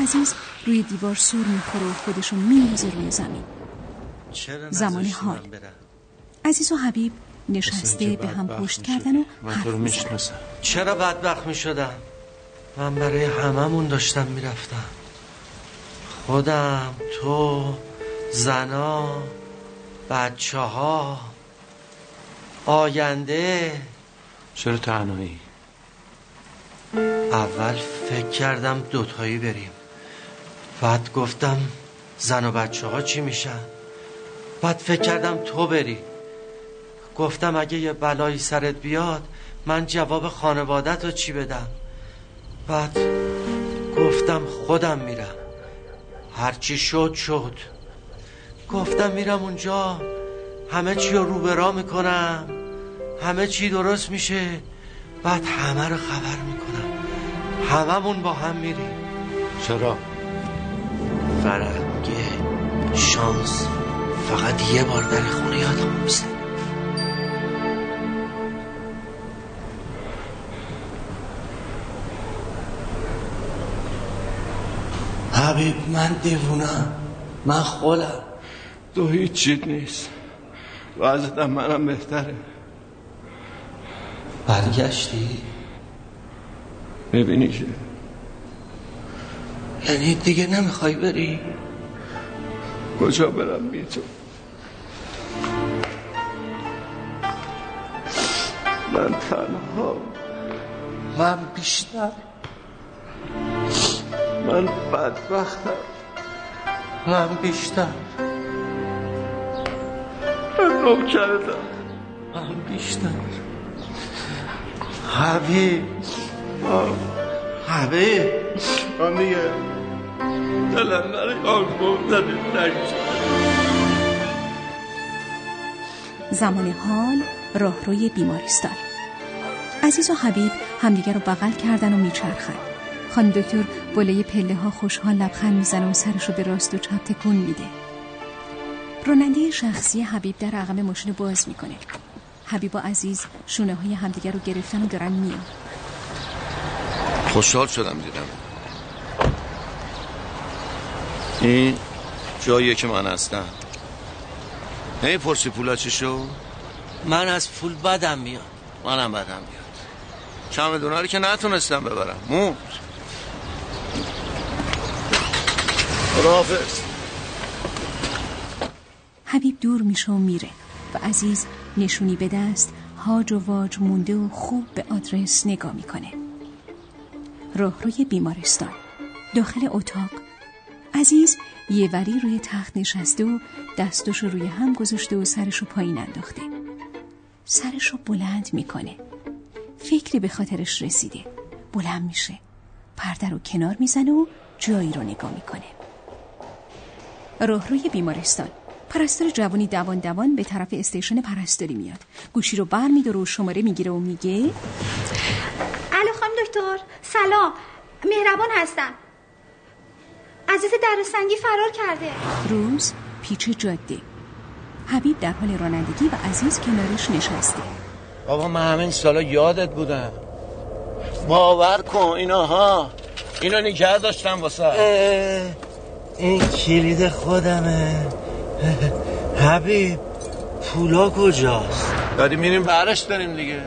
عزیز روی دیوار سر می‌خوره و خودشو میندازه روی زمین. زمان حال. عزیز و حبیب نشسته به هم پشت کردن و حرف چرا بدبخت می شدم من برای هممون داشتم می‌رفتم. خودم تو زنا بچه ها آینده. چرا تنهایی؟ اول فکر کردم دوتایی بریم. بعد گفتم زن و بچه ها چی میشن؟ بعد فکر کردم تو بری. گفتم اگه یه بلایی سرت بیاد من جواب خانوادت رو چی بدم؟ بعد گفتم خودم میرم. هرچی شد شد. گفتم میرم اونجا. همه چی رو روبرا می‌کنم. همه چی درست میشه. بعد همه رو خبر می‌کنم. هممون با هم میریم. چرا؟ فرنگه شانس. فقط یه بار در خونه یادم می‌زنه حبیب من دیوونم. من خولم. تو هیچ نیست. وضعیتم منم بهتره. برگشتی؟ ببینی که یعنی دیگه نمی‌خوای بری؟ کجا برم بی تو من تنها. من بیشتر. من بدبختم. من بیشتر. من نوکرتم من بیشتر. حبیب. حبیب من دیگه دلم برای آن مبتدی زمان حال راهروی بیمارستان. عزیز و حبیب همدیگر رو بغل کردن و میچرخن. خانم دکتر بالای پله ها خوشحال لبخند می‌زنه و سرش رو به راست و چپ تکون میده. راننده شخصی حبیب در عقب ماشین باز می‌کنه. حبیب و عزیز شونه های همدیگر رو گرفتن و دارن میان. خوشحال شدم دیدم. این جاییه که من هستم. نمی‌پرسی پولا چی شو من از پول بدم میاد. منم بدم میاد. چمدونا رو که نتونستم ببرم. موند خداحافظ. حبیب دور میشه و میره و عزیز نشونی به دست هاج و واج مونده و خوب به آدرس نگاه می‌کنه. راهروی بیمارستان. داخل اتاق. عزیز یه وری روی تخت نشسته و دستش روی هم گذاشته و سرشو پایین انداخته. سرشو بلند می‌کنه. فکری به خاطرش رسیده. بلند میشه. پرده رو کنار می‌زنه و جایی رو نگاه می‌کنه. راهروی بیمارستان. پرستار جوانی دوان دوان به طرف استیشن پرستاری میاد. گوشی رو بر میداره و شماره می‌گیره و میگه دکتر سلام. مهربان هستم. عزیز در سنگی فرار کرده. روز پیچ جاده. حبیب در حال رانندگی و عزیز کنارش نشسته. بابا من همین سالا یادت بودم. باور کن اینا ها اینا نگه داشتم واسه. این کلید خودمه. حبیب پولا کجاست؟ داری میریم برش داریم دیگه.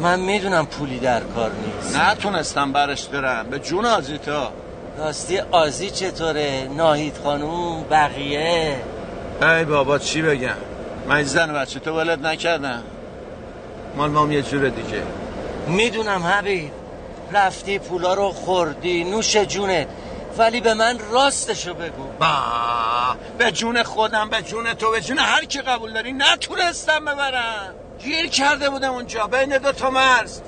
من می‌دونم پولی در کار نیست. نتونستم برش دارم به جون آزیتا. راستی آزی چطوره؟ ناهید خانوم بقیه؟ ای بابا چی بگم؟ من زن بچه تو ولد نکردم. مال مام یه جور دیگه. می‌دونم حبیب. رفتی پولا رو خوردی نوش جونت. ولی به من راستشو بگو. با به جون خودم به جون تو به جون هر کی قبول داری نتونستم ببرم. گیر کرده بودم اونجا بین دو تا مرز.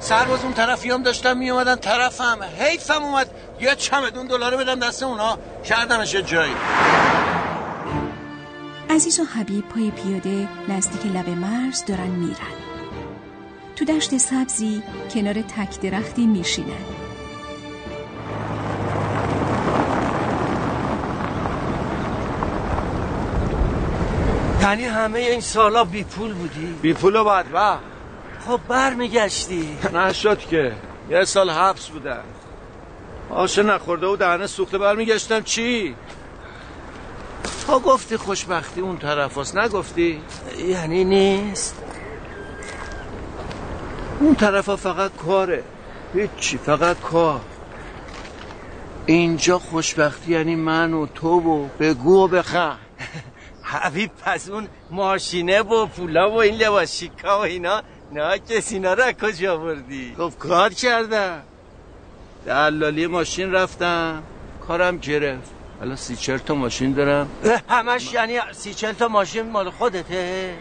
سرباز اون طرفی هم داشتم می اومدن طرفم. حیفم اومد. یه چمدون دلار بدم دست اونا. کردمش جایی. عزیز و حبیب پای پیاده نزدیک لب مرز دارن میرن. تو دشت سبزی کنار تک درختی میشینن. یعنی همه این سالا بی پول بودی؟ بی پول و. بدبخت خب بر میگشتی نشد که. یه سال حبس بودم آشه نخورده و دهنه سوخته برمیگشتم. چی؟ ها گفتی خوشبختی اون طرف هست. نگفتی؟ یعنی نیست. اون طرف ها فقط کاره. هیچی فقط کار. اینجا خوشبختی یعنی من و تو و بگو و بخم حبیب پس اون ماشینه و پولا و این لباس شیکا و اینا. نه کسی اینا را کجا بردی؟ خب کار کردم. دلالی ماشین رفتم. کارم گرفت. حالا سی چل تا ماشین دارم. همش یعنی سی چل تا ماشین مال خودته؟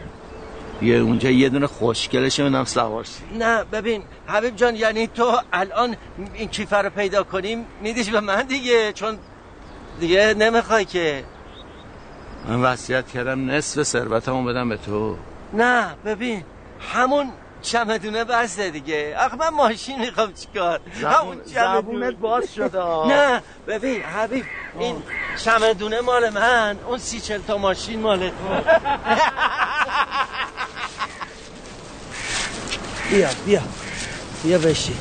یه اونجا یه دونه خوشگلش منم سوار نه ببین حبیب جان یعنی تو الان این کیفه رو پیدا کنیم میدیش به من دیگه چون دیگه نمی‌خوای که من وصیت کردم نصف ثروتمو بدم به تو. نه ببین همون چمدونه بسته دیگه. آخه من ماشین می‌خوام چیکار؟ زبون زبونت باز شده. نه ببین حبیب این چمدونه مال من اون سی چل تا ماشین مال تو. بیا بیا بیا بشی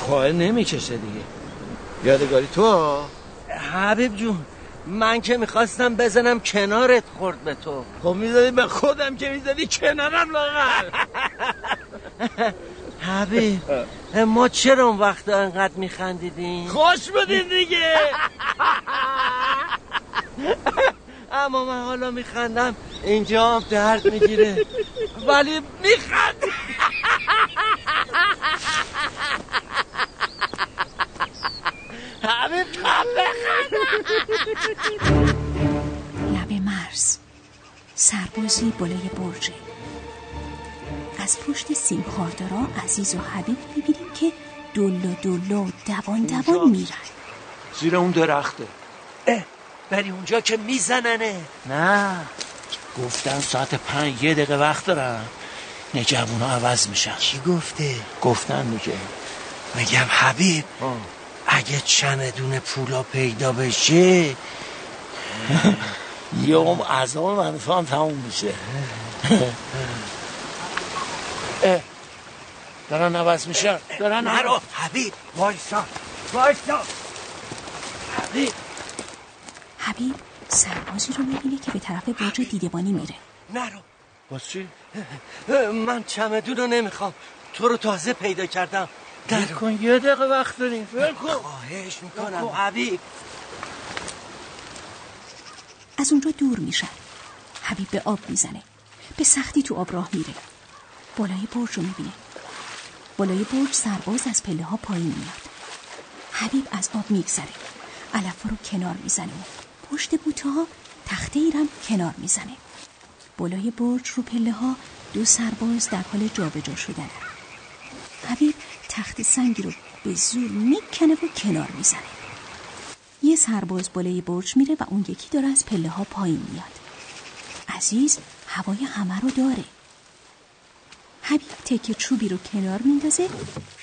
پای نمی‌کشه دیگه. یادگاری تو؟ حبیب جون من که می‌خواستم بزنم کنارت خورد به تو. خب می‌زدی به خودم که می‌زدی کنارم لاغل حبیب ما چرا اون وقت انقدر میخندیدیم خوش بودین دیگه. اما من حالا میخندم اینجا هم درد می‌گیره. ولی میخند همه لب مرز. سربازی بالای برجه از پشت سیم خاردارا عزیز و حبیب می‌بینیم که دلا دلا و دوان دوان میرن. زیر اون درخته. اه بری اونجا که میزننه. نه. گفتن ساعت پنج یه دقیقه وقت دارم. نجبونا عوض میشن. کی گفته؟ گفتن میگه میگم حبیب؟ اگه چمدون پولا پیدا بشه یه هم عذاب منفی هم تموم میشه. دارن عوض میشن. دارن نرو حبیب وایسا وایسا. حبیب. حبیب سربازی رو می‌بینه که به طرف برج دیدبانی میره. نرو. باز چی؟ من چمدون رو نمی‌خوام. تو رو تازه پیدا کردم. در کن یه دقیقه وقت داریم. کن. خواهش می‌کنم. حبیب. از اونجا دور میشن حبیب به آب می‌زنه. به سختی تو آب راه میره. بالای برج رو می‌بینه. بالای برج سرباز از پله ها پایین میاد. حبیب از آب میگذره. علفا رو کنار می‌زنه. و پشت بوته ها تخته ایرم کنار می‌زنه. بالای برج رو پله ها دو سرباز در حال جابجا شدن. حبیب تخت سنگی رو به زور می‌کنه و کنار می‌زنه. یه سرباز بالای برج میره و اون یکی داره از پله ها پایین میاد. عزیز هوای همه رو داره. حبیب تکه چوبی رو کنار میندازه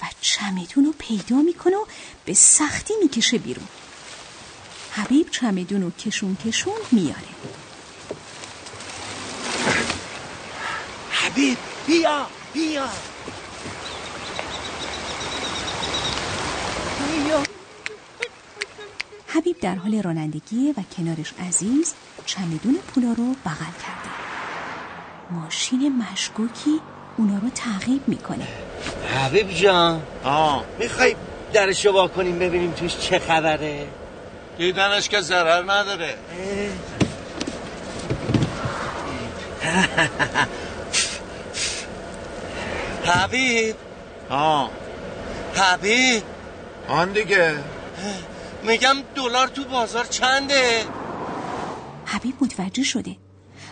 و چمدون رو پیدا می‌کنه و به سختی می‌کشه بیرون. حبیب چمدون رو کشون کشون میاره. حبیب بیا بیا. حبیب در حال رانندگیه و کنارش عزیز چمدون پولا رو بغل کرده. ماشین مشکوکی اونا رو تعقیب می‌کنه. حبیب جان آه. می‌خوای درشو وا کنیم ببینیم توش چه خبره؟ دیدنش که ضرر نداره. حبیب؟ آه. حبیب؟ آن دیگه. میگم دلار تو بازار چنده؟ حبیب متوجه شده.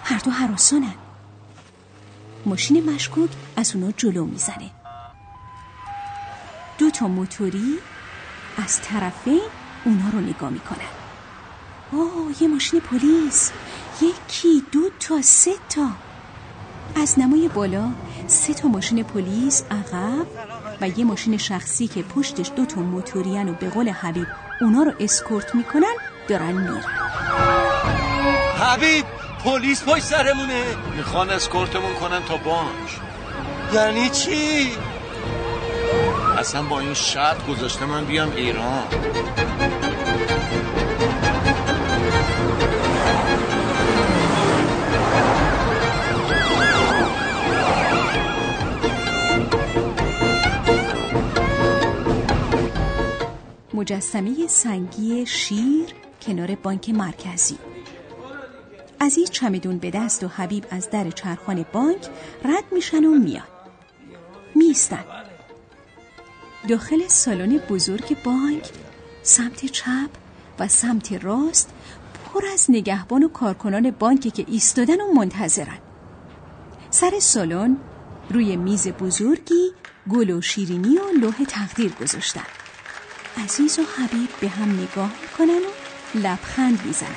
هر دو حراسانن. ماشین مشکوک از اونا جلو می‌زنه. دو تا موتوری از طرفه اونا رو نگاه می‌کنن. اوه یه ماشین پلیس. یکی دو تا سه تا. از نمای بالا سه تا ماشین پلیس عقب. و یه ماشین شخصی که پشتش دو تا موتورین و به قول حبیب اونا رو اسکورت می‌کنن دارن میرن. حبیب پلیس پای سرمونه. می‌خوان اسکورتمون کنن تا بانک. یعنی چی؟ اصلا با این شرط گذاشته من بیام ایران. مجسمه سنگی شیر کنار بانک مرکزی. عزیز چمدون به دست و حبیب از در چرخان بانک رد میشن و میان. میستن. داخل سالن بزرگ بانک سمت چپ و سمت راست پر از نگهبان و کارکنان بانک که ایستادن و منتظرن. سر سالن روی میز بزرگی گل و شیرینی و لوح تقدیر گذاشتن. عزیز و حبیب به هم نگاه می‌کنن و لبخند می‌زنن.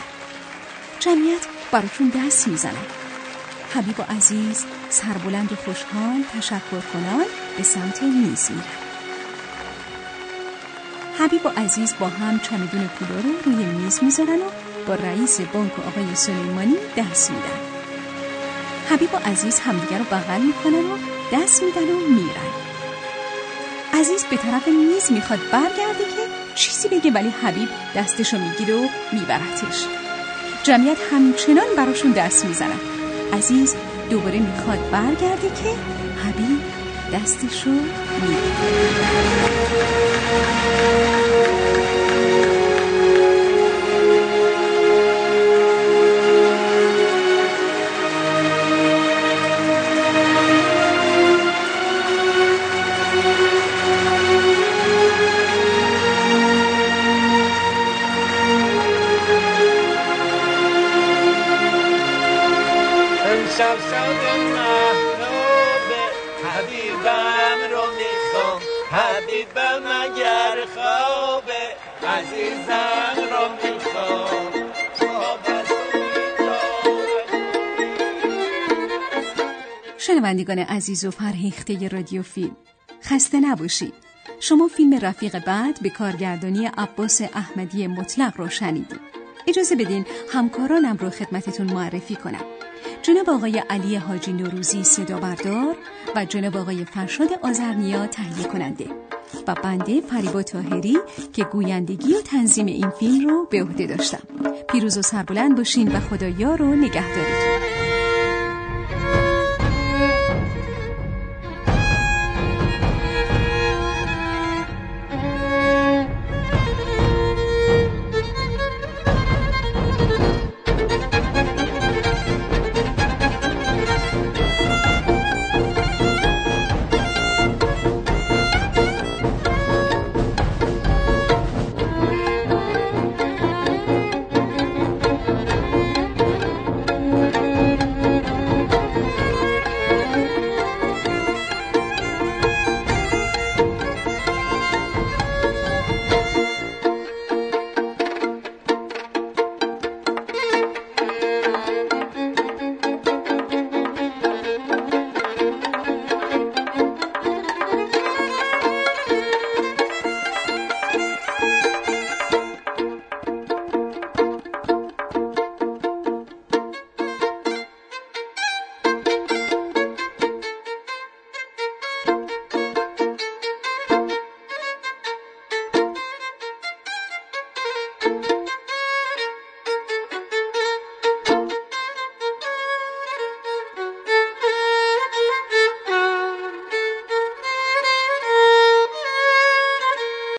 جمعیت براشون دست می‌زنن حبیب و عزیز سربلند و خوشحال تشکر کنان به سمت میز میرن. حبیب و عزیز با هم چمدون پولا رو روی میز می‌ذارن و با رئیس بانک و آقای سلیمانی دست میدن. حبیب و عزیز همدیگر رو بغل می‌کنن و دست میدن و میرن. عزیز به طرف میز می‌خواد برگرده که چیزی بگه ولی حبیب دستشو می‌گیره و میبرتش. جمعیت همچنان براشون دست می‌زنن عزیز دوباره می‌خواد برگرده که حبیب دستشو می‌گیره. شنوندگان عزیز و فرهیخته رادیو فیلم. خسته نباشید. شما فیلم رفیق بعد به کارگردانی عباس احمدی مطلق رو شنیدید. اجازه بدین همکارانم رو خدمتتون معرفی کنم. جناب آقای علی حاجی نوروزی صدا بردار و جناب آقای فرشاد آزرنیا تهیه کننده و بنده فریبا تاهری که گویندگی و تنظیم این فیلم رو به عهده داشتم. پیروز و سربلند باشین و خدایا رو نگهدارید.